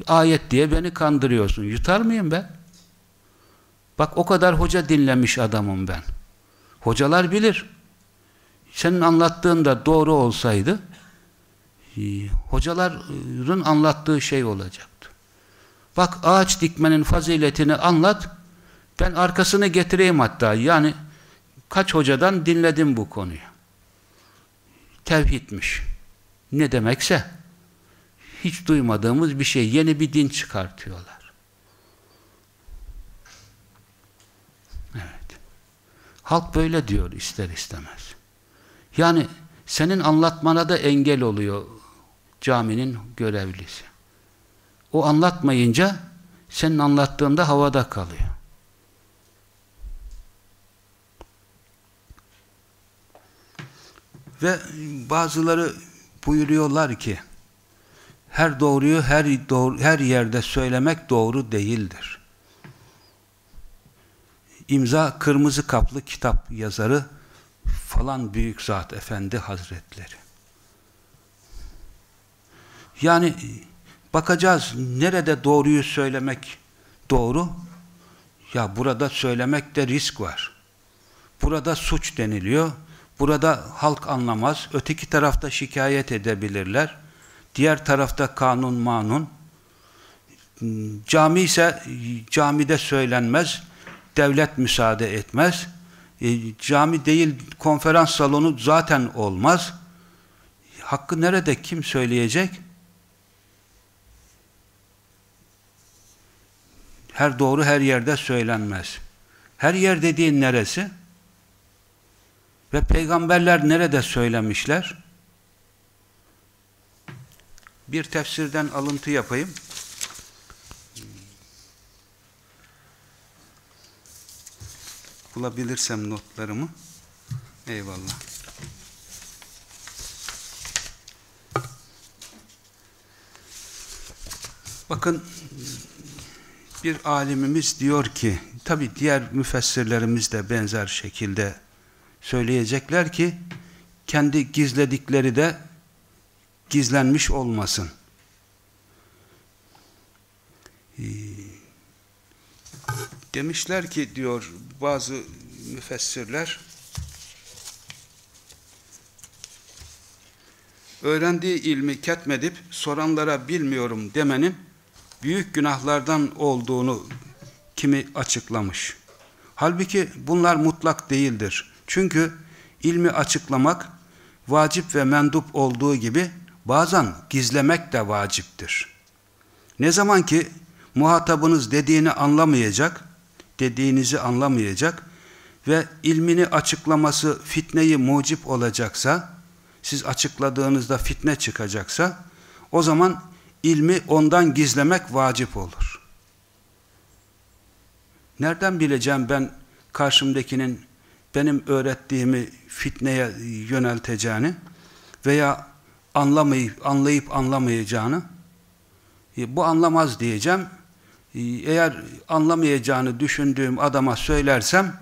Ayet diye beni kandırıyorsun. Yutar mıyım ben? Bak o kadar hoca dinlemiş adamım ben. Hocalar bilir. Senin anlattığın da doğru olsaydı e, hocaların anlattığı şey olacaktı. Bak ağaç dikmenin faziletini anlat ben arkasını getireyim hatta. Yani kaç hocadan dinledim bu konuyu tevhidmiş. Ne demekse hiç duymadığımız bir şey, yeni bir din çıkartıyorlar. Evet. Halk böyle diyor ister istemez. Yani senin anlatmana da engel oluyor caminin görevlisi. O anlatmayınca senin anlattığında havada kalıyor. Ve bazıları buyuruyorlar ki her doğruyu her doğru, her yerde söylemek doğru değildir. İmza kırmızı kaplı kitap yazarı falan büyük zat efendi hazretleri. Yani bakacağız nerede doğruyu söylemek doğru? Ya burada söylemekte risk var. Burada suç deniliyor. Burada halk anlamaz. Öteki tarafta şikayet edebilirler. Diğer tarafta kanun manun. Cami ise camide söylenmez. Devlet müsaade etmez. E, cami değil konferans salonu zaten olmaz. Hakkı nerede kim söyleyecek? Her doğru her yerde söylenmez. Her yer dediğin neresi? Ve peygamberler nerede söylemişler? Bir tefsirden alıntı yapayım. Bulabilirsem notlarımı. Eyvallah. Bakın bir alimimiz diyor ki, tabi diğer müfessirlerimiz de benzer şekilde söyleyecekler ki, kendi gizledikleri de gizlenmiş olmasın. Ee, demişler ki diyor bazı müfessirler, öğrendiği ilmi ketmedip soranlara bilmiyorum demenin büyük günahlardan olduğunu kimi açıklamış. Halbuki bunlar mutlak değildir. Çünkü ilmi açıklamak vacip ve mendup olduğu gibi bazen gizlemek de vaciptir. Ne zaman ki muhatabınız dediğini anlamayacak, dediğinizi anlamayacak ve ilmini açıklaması fitneyi mucip olacaksa, siz açıkladığınızda fitne çıkacaksa, o zaman ilmi ondan gizlemek vacip olur. Nereden bileceğim ben karşımdakinin benim öğrettiğimi fitneye yönelteceğini veya anlamayıp, anlayıp anlamayacağını e, bu anlamaz diyeceğim. E, eğer anlamayacağını düşündüğüm adama söylersem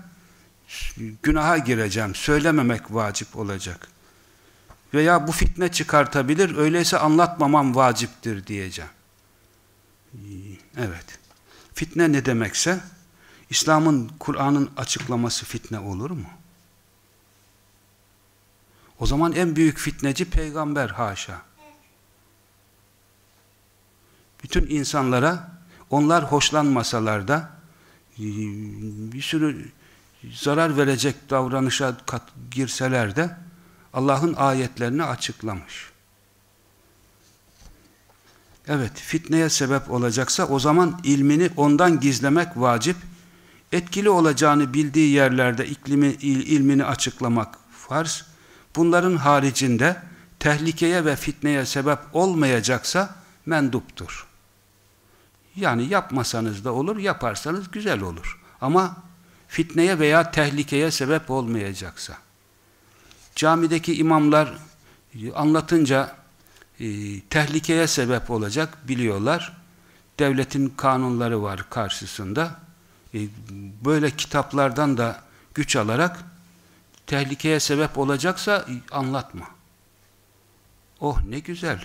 günaha gireceğim. Söylememek vacip olacak veya bu fitne çıkartabilir, öyleyse anlatmamam vaciptir diyeceğim. Evet. Fitne ne demekse, İslam'ın, Kur'an'ın açıklaması fitne olur mu? O zaman en büyük fitneci peygamber haşa. Bütün insanlara, onlar hoşlanmasalar da, bir sürü zarar verecek davranışa girseler de, Allah'ın ayetlerini açıklamış. Evet, fitneye sebep olacaksa o zaman ilmini ondan gizlemek vacip, etkili olacağını bildiği yerlerde iklimi, il, ilmini açıklamak farz. Bunların haricinde tehlikeye ve fitneye sebep olmayacaksa menduptur. Yani yapmasanız da olur, yaparsanız güzel olur. Ama fitneye veya tehlikeye sebep olmayacaksa camideki imamlar anlatınca e, tehlikeye sebep olacak biliyorlar. Devletin kanunları var karşısında. E, böyle kitaplardan da güç alarak tehlikeye sebep olacaksa e, anlatma. Oh ne güzel.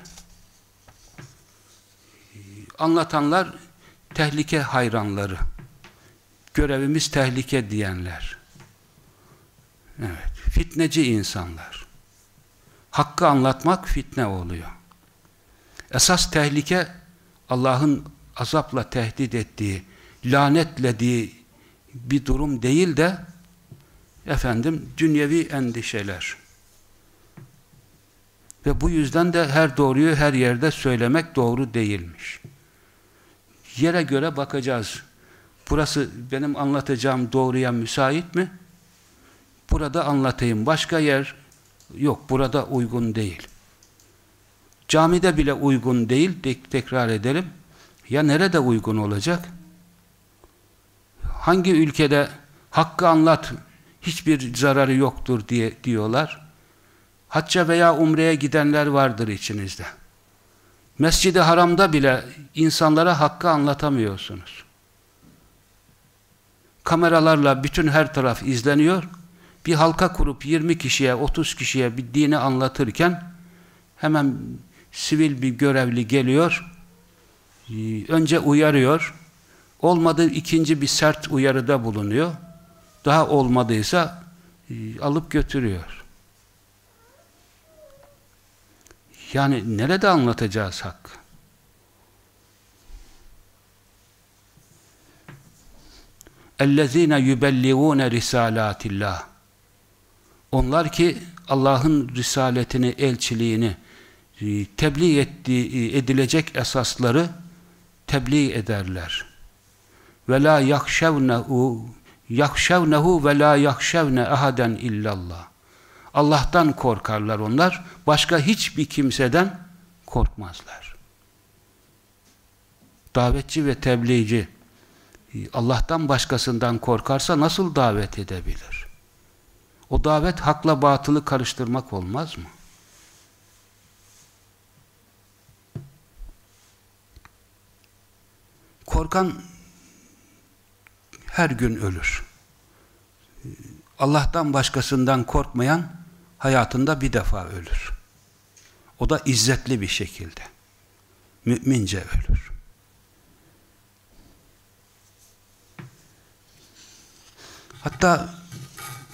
E, anlatanlar tehlike hayranları. Görevimiz tehlike diyenler. Evet. Fitneci insanlar. Hakkı anlatmak fitne oluyor. Esas tehlike Allah'ın azapla tehdit ettiği, lanetlediği bir durum değil de efendim dünyevi endişeler. Ve bu yüzden de her doğruyu her yerde söylemek doğru değilmiş. Yere göre bakacağız. Burası benim anlatacağım doğruya müsait mi? Burada anlatayım. Başka yer yok. Burada uygun değil. Camide bile uygun değil. Tekrar edelim. Ya nerede uygun olacak? Hangi ülkede hakkı anlat hiçbir zararı yoktur diye diyorlar. Hacca veya umreye gidenler vardır içinizde. Mescid-i Haram'da bile insanlara hakkı anlatamıyorsunuz. Kameralarla bütün her taraf izleniyor. Bir halka kurup 20 kişiye, 30 kişiye bir dini anlatırken hemen sivil bir görevli geliyor. Önce uyarıyor. Olmadı ikinci bir sert uyarıda bulunuyor. Daha olmadıysa alıp götürüyor. Yani nerede anlatacağız hakkı? اَلَّذ۪ينَ يُبَلِّغُونَ رِسَالَاتِ اللّٰهِ Onlar ki Allah'ın risaletini, elçiliğini, e, tebliğ ettiği, e, edilecek esasları tebliğ ederler. Ve la yakşevnehu yakşevnehu ve la yakşevne ahaden illallah. Allah'tan korkarlar onlar. Başka hiçbir kimseden korkmazlar. Davetçi ve tebliğci Allah'tan başkasından korkarsa nasıl davet edebilir? O davet hakla batılı karıştırmak olmaz mı? Korkan her gün ölür. Allah'tan başkasından korkmayan hayatında bir defa ölür. O da izzetli bir şekilde. Mümince ölür. Hatta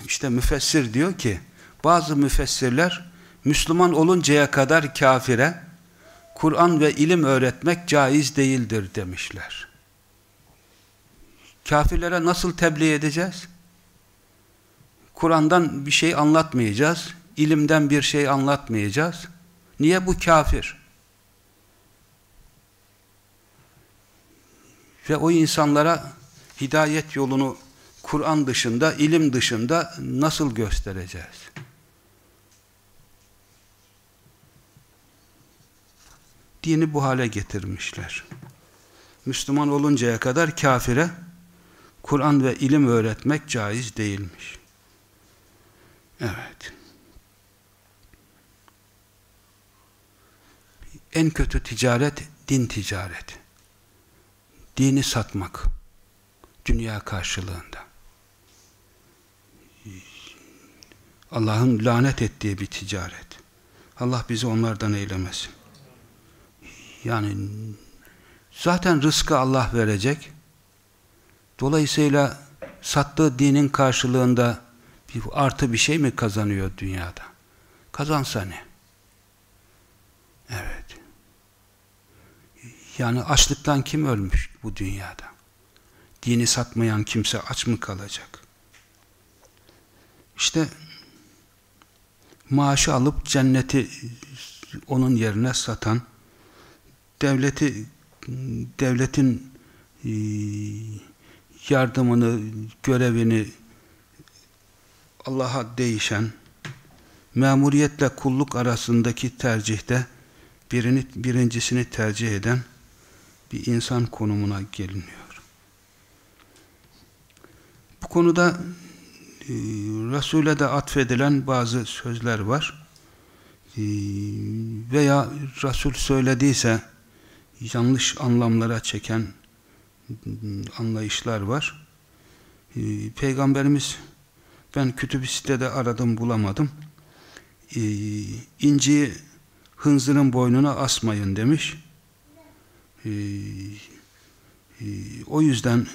işte müfessir diyor ki bazı müfessirler Müslüman oluncaya kadar kafire Kur'an ve ilim öğretmek caiz değildir demişler. Kafirlere nasıl tebliğ edeceğiz? Kur'an'dan bir şey anlatmayacağız, ilimden bir şey anlatmayacağız. Niye bu kafir? Ve o insanlara hidayet yolunu Kur'an dışında, ilim dışında nasıl göstereceğiz? Dini bu hale getirmişler. Müslüman oluncaya kadar kafire Kur'an ve ilim öğretmek caiz değilmiş. Evet. En kötü ticaret din ticareti. Dini satmak. Dünya karşılığında. Allah'ın lanet ettiği bir ticaret. Allah bizi onlardan eylemesin. Yani zaten rızkı Allah verecek. Dolayısıyla sattığı dinin karşılığında bir artı bir şey mi kazanıyor dünyada? Kazansa ne? Evet. Yani açlıktan kim ölmüş bu dünyada? Dini satmayan kimse aç mı kalacak? İşte maaşı alıp cenneti onun yerine satan devleti devletin e, yardımını, görevini Allah'a değişen memuriyetle kulluk arasındaki tercihte birini, birincisini tercih eden bir insan konumuna geliniyor. Bu konuda e, Resul'e de atfedilen bazı sözler var. E, veya Resul söylediyse yanlış anlamlara çeken anlayışlar var. E, Peygamberimiz ben kütüb-i sitede aradım bulamadım. Ee, inciyi hınzırın boynuna asmayın demiş. Ee, e, o yüzden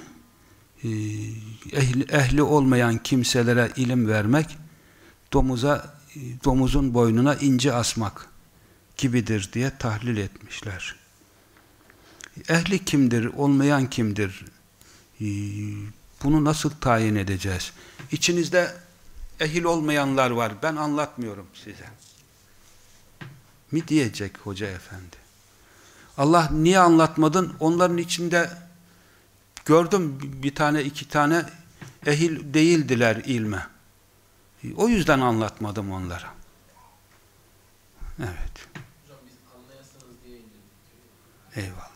e, ehli, ehli olmayan kimselere ilim vermek domuza domuzun boynuna inci asmak gibidir diye tahlil etmişler. Ehli kimdir, olmayan kimdir? Ee, bunu nasıl tayin edeceğiz? İçinizde ehil olmayanlar var. Ben anlatmıyorum size. mi diyecek hoca efendi. Allah niye anlatmadın? Onların içinde gördüm bir tane iki tane ehil değildiler ilme. O yüzden anlatmadım onlara. Evet. Eyvallah.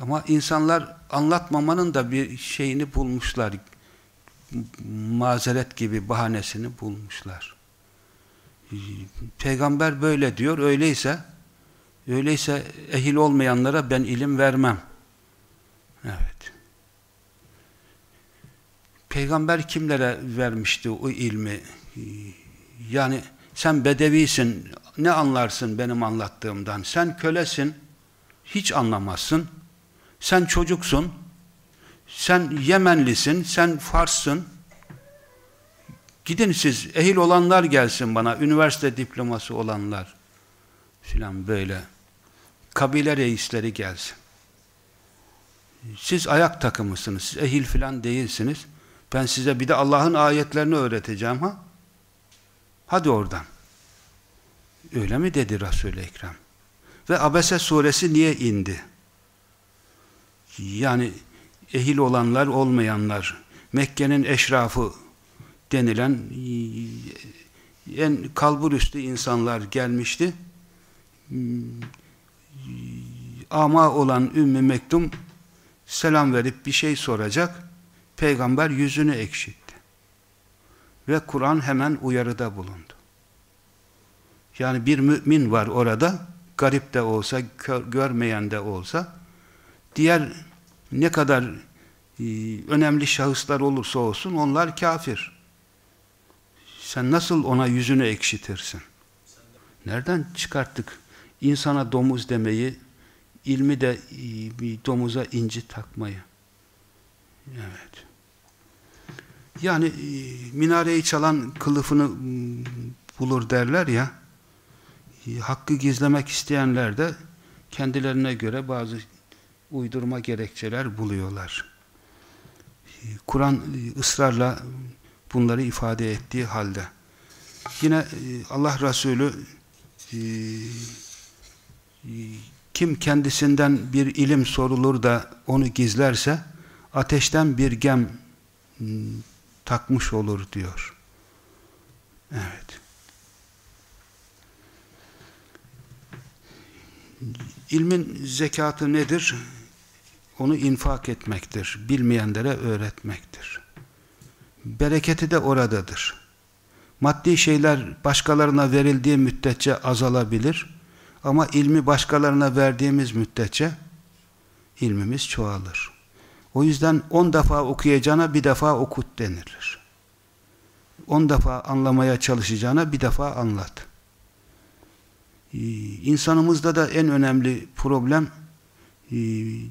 Ama insanlar anlatmamanın da bir şeyini bulmuşlar. Mazeret gibi bahanesini bulmuşlar. Peygamber böyle diyor. Öyleyse öyleyse ehil olmayanlara ben ilim vermem. Evet. Peygamber kimlere vermişti o ilmi? Yani sen bedevisin, ne anlarsın benim anlattığımdan? Sen kölesin, hiç anlamazsın. Sen çocuksun, sen Yemenlisin, sen Fars'sın. Gidin siz, ehil olanlar gelsin bana, üniversite diploması olanlar filan böyle. Kabile reisleri gelsin. Siz ayak takımısınız, siz ehil filan değilsiniz. Ben size bir de Allah'ın ayetlerini öğreteceğim ha. Hadi oradan. Öyle mi dedi Resul-i Ekrem? Ve Abese suresi niye indi? Yani ehil olanlar olmayanlar, Mekke'nin eşrafı denilen en kalburüstü insanlar gelmişti. Ama olan Ümmü Mektum selam verip bir şey soracak. Peygamber yüzünü ekşitti. Ve Kur'an hemen uyarıda bulundu. Yani bir mümin var orada, garip de olsa, görmeyen de olsa, diğer ne kadar e, önemli şahıslar olursa olsun onlar kafir. Sen nasıl ona yüzünü ekşitirsin? Nereden çıkarttık insana domuz demeyi, ilmi de e, domuza inci takmayı? Evet. Yani e, minareyi çalan kılıfını bulur derler ya, hakkı gizlemek isteyenler de kendilerine göre bazı uydurma gerekçeler buluyorlar. Kur'an ısrarla bunları ifade ettiği halde. Yine Allah Resulü kim kendisinden bir ilim sorulur da onu gizlerse ateşten bir gem takmış olur diyor. Evet. İlmin zekatı nedir? Onu infak etmektir. Bilmeyenlere öğretmektir. Bereketi de oradadır. Maddi şeyler başkalarına verildiği müddetçe azalabilir. Ama ilmi başkalarına verdiğimiz müddetçe ilmimiz çoğalır. O yüzden on defa okuyacağına bir defa okut denilir. On defa anlamaya çalışacağına bir defa anlat. Ee, insanımızda da en önemli problem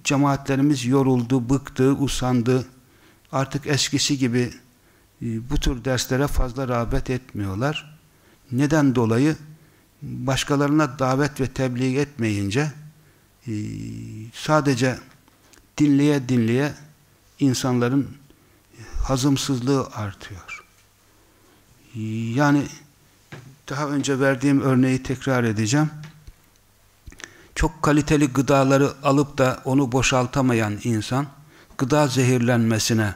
cemaatlerimiz yoruldu, bıktı, usandı. Artık eskisi gibi e, bu tür derslere fazla rağbet etmiyorlar. Neden dolayı? Başkalarına davet ve tebliğ etmeyince e, sadece dinleye dinleye insanların hazımsızlığı artıyor. Yani daha önce verdiğim örneği tekrar edeceğim. Çok kaliteli gıdaları alıp da onu boşaltamayan insan gıda zehirlenmesine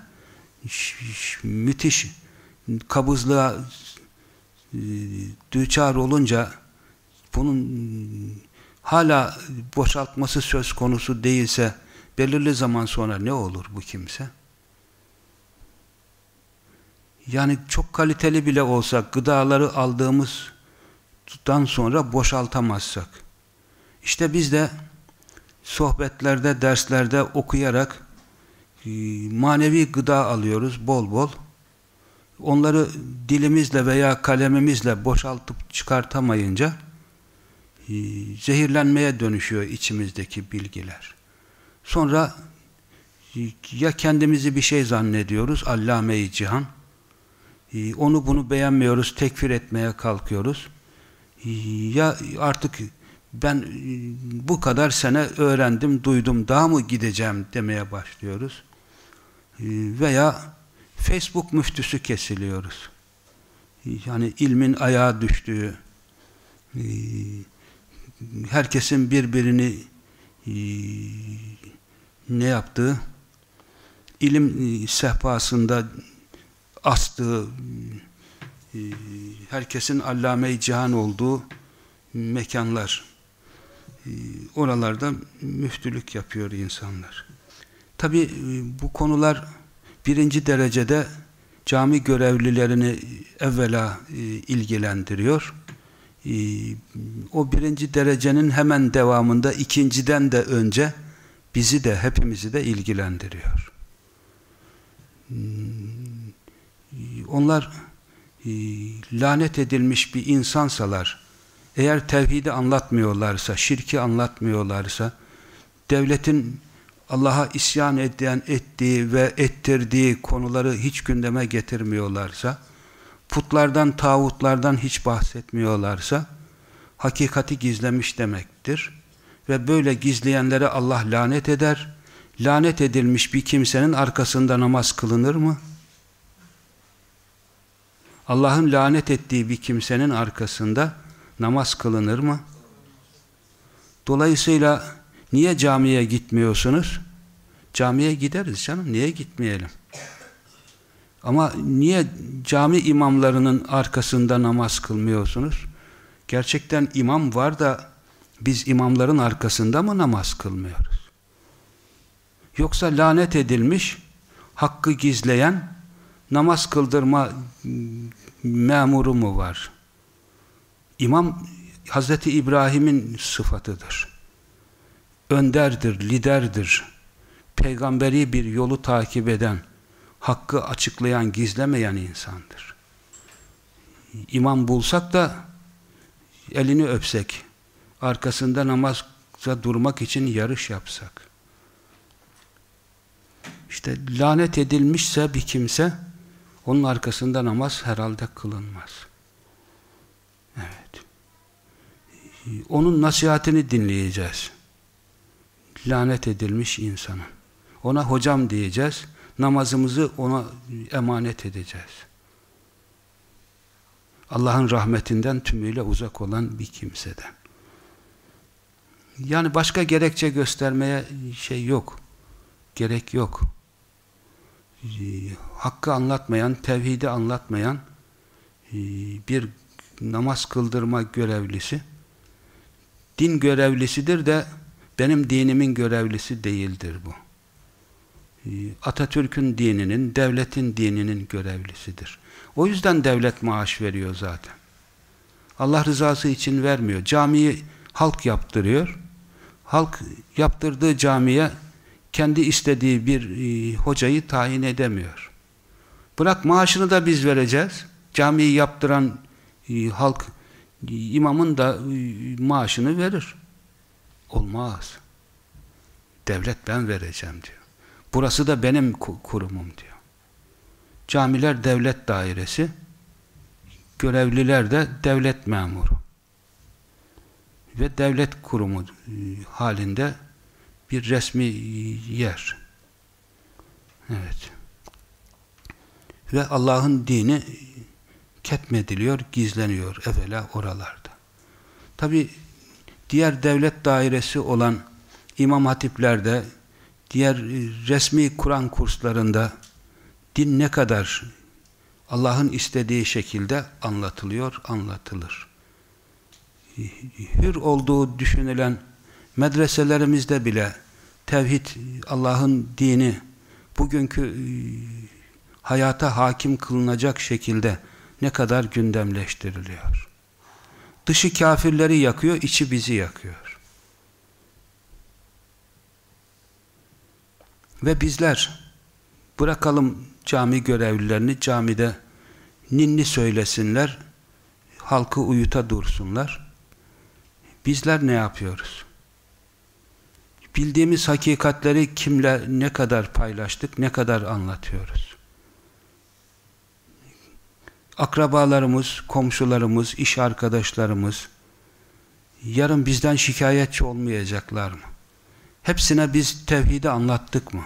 müthiş kabızlığa e, düçar olunca bunun hala boşaltması söz konusu değilse belirli zaman sonra ne olur bu kimse? Yani çok kaliteli bile olsa gıdaları aldığımızdan sonra boşaltamazsak. İşte biz de sohbetlerde, derslerde okuyarak e, manevi gıda alıyoruz bol bol. Onları dilimizle veya kalemimizle boşaltıp çıkartamayınca e, zehirlenmeye dönüşüyor içimizdeki bilgiler. Sonra e, ya kendimizi bir şey zannediyoruz, allame-i cihan, onu bunu beğenmiyoruz, tekfir etmeye kalkıyoruz. Ya artık ben e, bu kadar sene öğrendim, duydum, daha mı gideceğim demeye başlıyoruz. Ee, veya Facebook müftüsü kesiliyoruz. Yani ilmin ayağa düştüğü, e, herkesin birbirini e, ne yaptığı ilim e, sehpasında astığı e, herkesin allame-i cihan olduğu mekanlar e, oralarda müftülük yapıyor insanlar. Tabi e, bu konular birinci derecede cami görevlilerini evvela e, ilgilendiriyor. E, o birinci derecenin hemen devamında ikinciden de önce bizi de hepimizi de ilgilendiriyor. Hmm, onlar lanet edilmiş bir insansalar, eğer tevhidi anlatmıyorlarsa, şirki anlatmıyorlarsa, devletin Allah'a isyan eden, ettiği ve ettirdiği konuları hiç gündeme getirmiyorlarsa, putlardan, tağutlardan hiç bahsetmiyorlarsa, hakikati gizlemiş demektir. Ve böyle gizleyenlere Allah lanet eder. Lanet edilmiş bir kimsenin arkasında namaz kılınır mı? Allah'ın lanet ettiği bir kimsenin arkasında namaz kılınır mı? Dolayısıyla niye camiye gitmiyorsunuz? Camiye gideriz canım, niye gitmeyelim? Ama niye cami imamlarının arkasında namaz kılmıyorsunuz? Gerçekten imam var da biz imamların arkasında mı namaz kılmıyoruz? Yoksa lanet edilmiş, hakkı gizleyen, namaz kıldırma memuru mu var? İmam Hazreti İbrahim'in sıfatıdır. Önderdir, liderdir. Peygamberi bir yolu takip eden, hakkı açıklayan, gizlemeyen insandır. İmam bulsak da elini öpsek, arkasında namazda durmak için yarış yapsak. İşte lanet edilmişse bir kimse, onun arkasında namaz herhalde kılınmaz. Evet. Onun nasihatini dinleyeceğiz. Lanet edilmiş insanın. Ona hocam diyeceğiz. Namazımızı ona emanet edeceğiz. Allah'ın rahmetinden tümüyle uzak olan bir kimseden. Yani başka gerekçe göstermeye şey yok. Gerek yok. Hakkı anlatmayan, tevhidi anlatmayan bir namaz kıldırma görevlisi din görevlisidir de benim dinimin görevlisi değildir bu. Atatürk'ün dininin, devletin dininin görevlisidir. O yüzden devlet maaş veriyor zaten. Allah rızası için vermiyor. Camiyi halk yaptırıyor. Halk yaptırdığı camiye kendi istediği bir e, hocayı tayin edemiyor. Bırak maaşını da biz vereceğiz. Camiyi yaptıran e, halk imamın da e, maaşını verir. Olmaz. Devlet ben vereceğim diyor. Burası da benim kurumum diyor. Camiler devlet dairesi, görevliler de devlet memuru. Ve devlet kurumu e, halinde bir resmi yer. Evet. Ve Allah'ın dini ketmediliyor, gizleniyor evvela oralarda. Tabi diğer devlet dairesi olan imam hatiplerde, diğer resmi Kur'an kurslarında din ne kadar Allah'ın istediği şekilde anlatılıyor, anlatılır. Hür olduğu düşünülen medreselerimizde bile tevhid, Allah'ın dini bugünkü e, hayata hakim kılınacak şekilde ne kadar gündemleştiriliyor. Dışı kafirleri yakıyor, içi bizi yakıyor. Ve bizler bırakalım cami görevlilerini camide ninni söylesinler, halkı uyuta dursunlar. Bizler ne yapıyoruz? Bildiğimiz hakikatleri kimle ne kadar paylaştık, ne kadar anlatıyoruz? Akrabalarımız, komşularımız, iş arkadaşlarımız yarın bizden şikayetçi olmayacaklar mı? Hepsine biz tevhidi anlattık mı?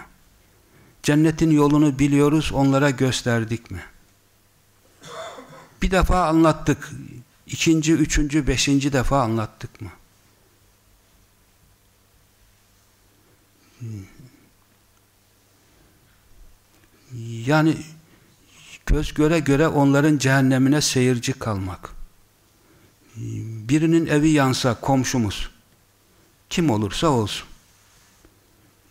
Cennetin yolunu biliyoruz, onlara gösterdik mi? Bir defa anlattık, ikinci, üçüncü, beşinci defa anlattık mı? Yani göz göre göre onların cehennemine seyirci kalmak. Birinin evi yansa komşumuz, kim olursa olsun.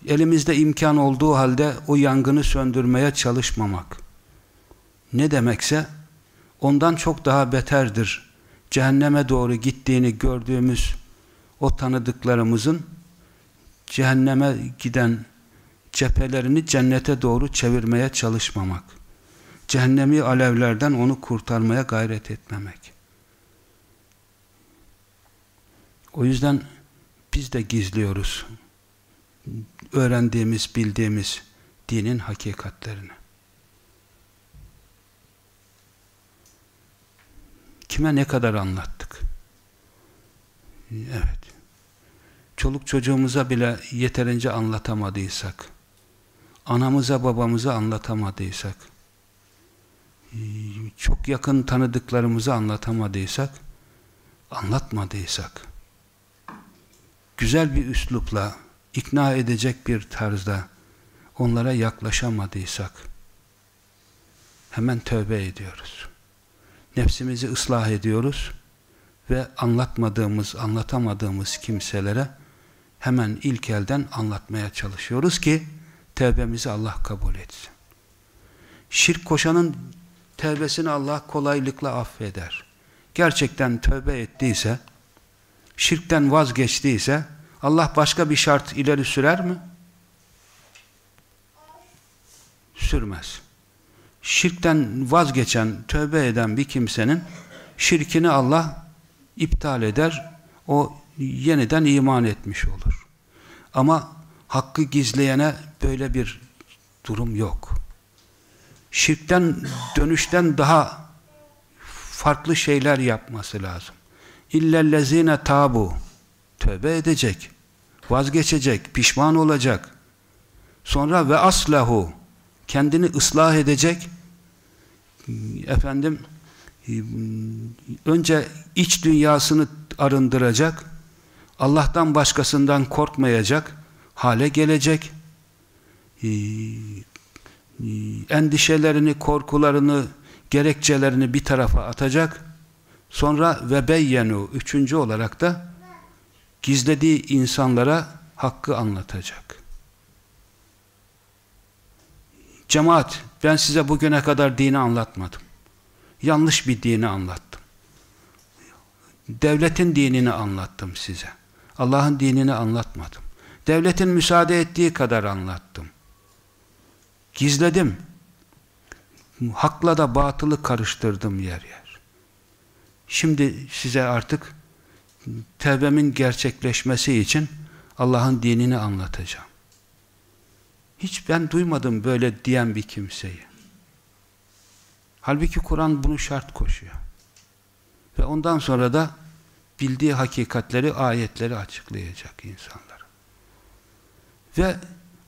Elimizde imkan olduğu halde o yangını söndürmeye çalışmamak. Ne demekse ondan çok daha beterdir. Cehenneme doğru gittiğini gördüğümüz o tanıdıklarımızın cehenneme giden cephelerini cennete doğru çevirmeye çalışmamak. Cehennemi alevlerden onu kurtarmaya gayret etmemek. O yüzden biz de gizliyoruz. Öğrendiğimiz, bildiğimiz dinin hakikatlerini. Kime ne kadar anlattık? Evet. Çoluk çocuğumuza bile yeterince anlatamadıysak, anamıza babamıza anlatamadıysak, çok yakın tanıdıklarımızı anlatamadıysak, anlatmadıysak, güzel bir üslupla, ikna edecek bir tarzda onlara yaklaşamadıysak, hemen tövbe ediyoruz. Nefsimizi ıslah ediyoruz ve anlatmadığımız, anlatamadığımız kimselere hemen ilk elden anlatmaya çalışıyoruz ki tevbemizi Allah kabul etsin. Şirk koşanın tevbesini Allah kolaylıkla affeder. Gerçekten tövbe ettiyse, şirkten vazgeçtiyse Allah başka bir şart ileri sürer mi? Sürmez. Şirkten vazgeçen, tövbe eden bir kimsenin şirkini Allah iptal eder. O yeniden iman etmiş olur. Ama hakkı gizleyene böyle bir durum yok. Şirkten dönüşten daha farklı şeyler yapması lazım. İllellezine tabu tövbe edecek, vazgeçecek, pişman olacak. Sonra ve aslahu kendini ıslah edecek. Efendim önce iç dünyasını arındıracak. Allah'tan başkasından korkmayacak hale gelecek. Endişelerini, korkularını, gerekçelerini bir tarafa atacak. Sonra ve beyyenu üçüncü olarak da gizlediği insanlara hakkı anlatacak. Cemaat, ben size bugüne kadar dini anlatmadım. Yanlış bir dini anlattım. Devletin dinini anlattım size. Allah'ın dinini anlatmadım. Devletin müsaade ettiği kadar anlattım. Gizledim. Hakla da batılı karıştırdım yer yer. Şimdi size artık tevbemin gerçekleşmesi için Allah'ın dinini anlatacağım. Hiç ben duymadım böyle diyen bir kimseyi. Halbuki Kur'an bunu şart koşuyor. Ve ondan sonra da bildiği hakikatleri, ayetleri açıklayacak insanlar. Ve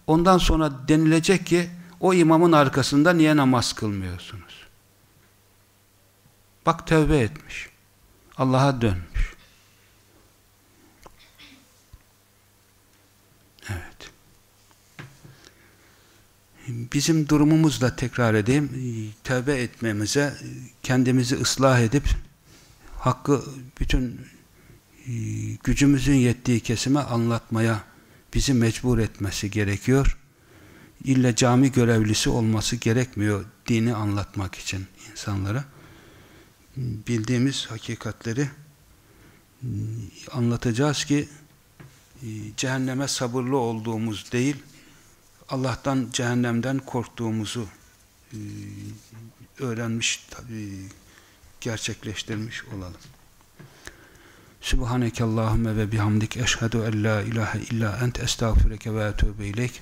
ondan sonra denilecek ki o imamın arkasında niye namaz kılmıyorsunuz? Bak tövbe etmiş. Allah'a dönmüş. Evet. Bizim durumumuzla tekrar edeyim. Tövbe etmemize, kendimizi ıslah edip hakkı bütün e, gücümüzün yettiği kesime anlatmaya bizi mecbur etmesi gerekiyor. İlle cami görevlisi olması gerekmiyor dini anlatmak için insanlara. Bildiğimiz hakikatleri e, anlatacağız ki e, cehenneme sabırlı olduğumuz değil, Allah'tan cehennemden korktuğumuzu öğrenmiş, tabii gerçekleştirmiş olalım. Subhaneke Allahümme ve bihamdik eşhedü en la ilahe illa ent estağfireke ve etûbe ileyk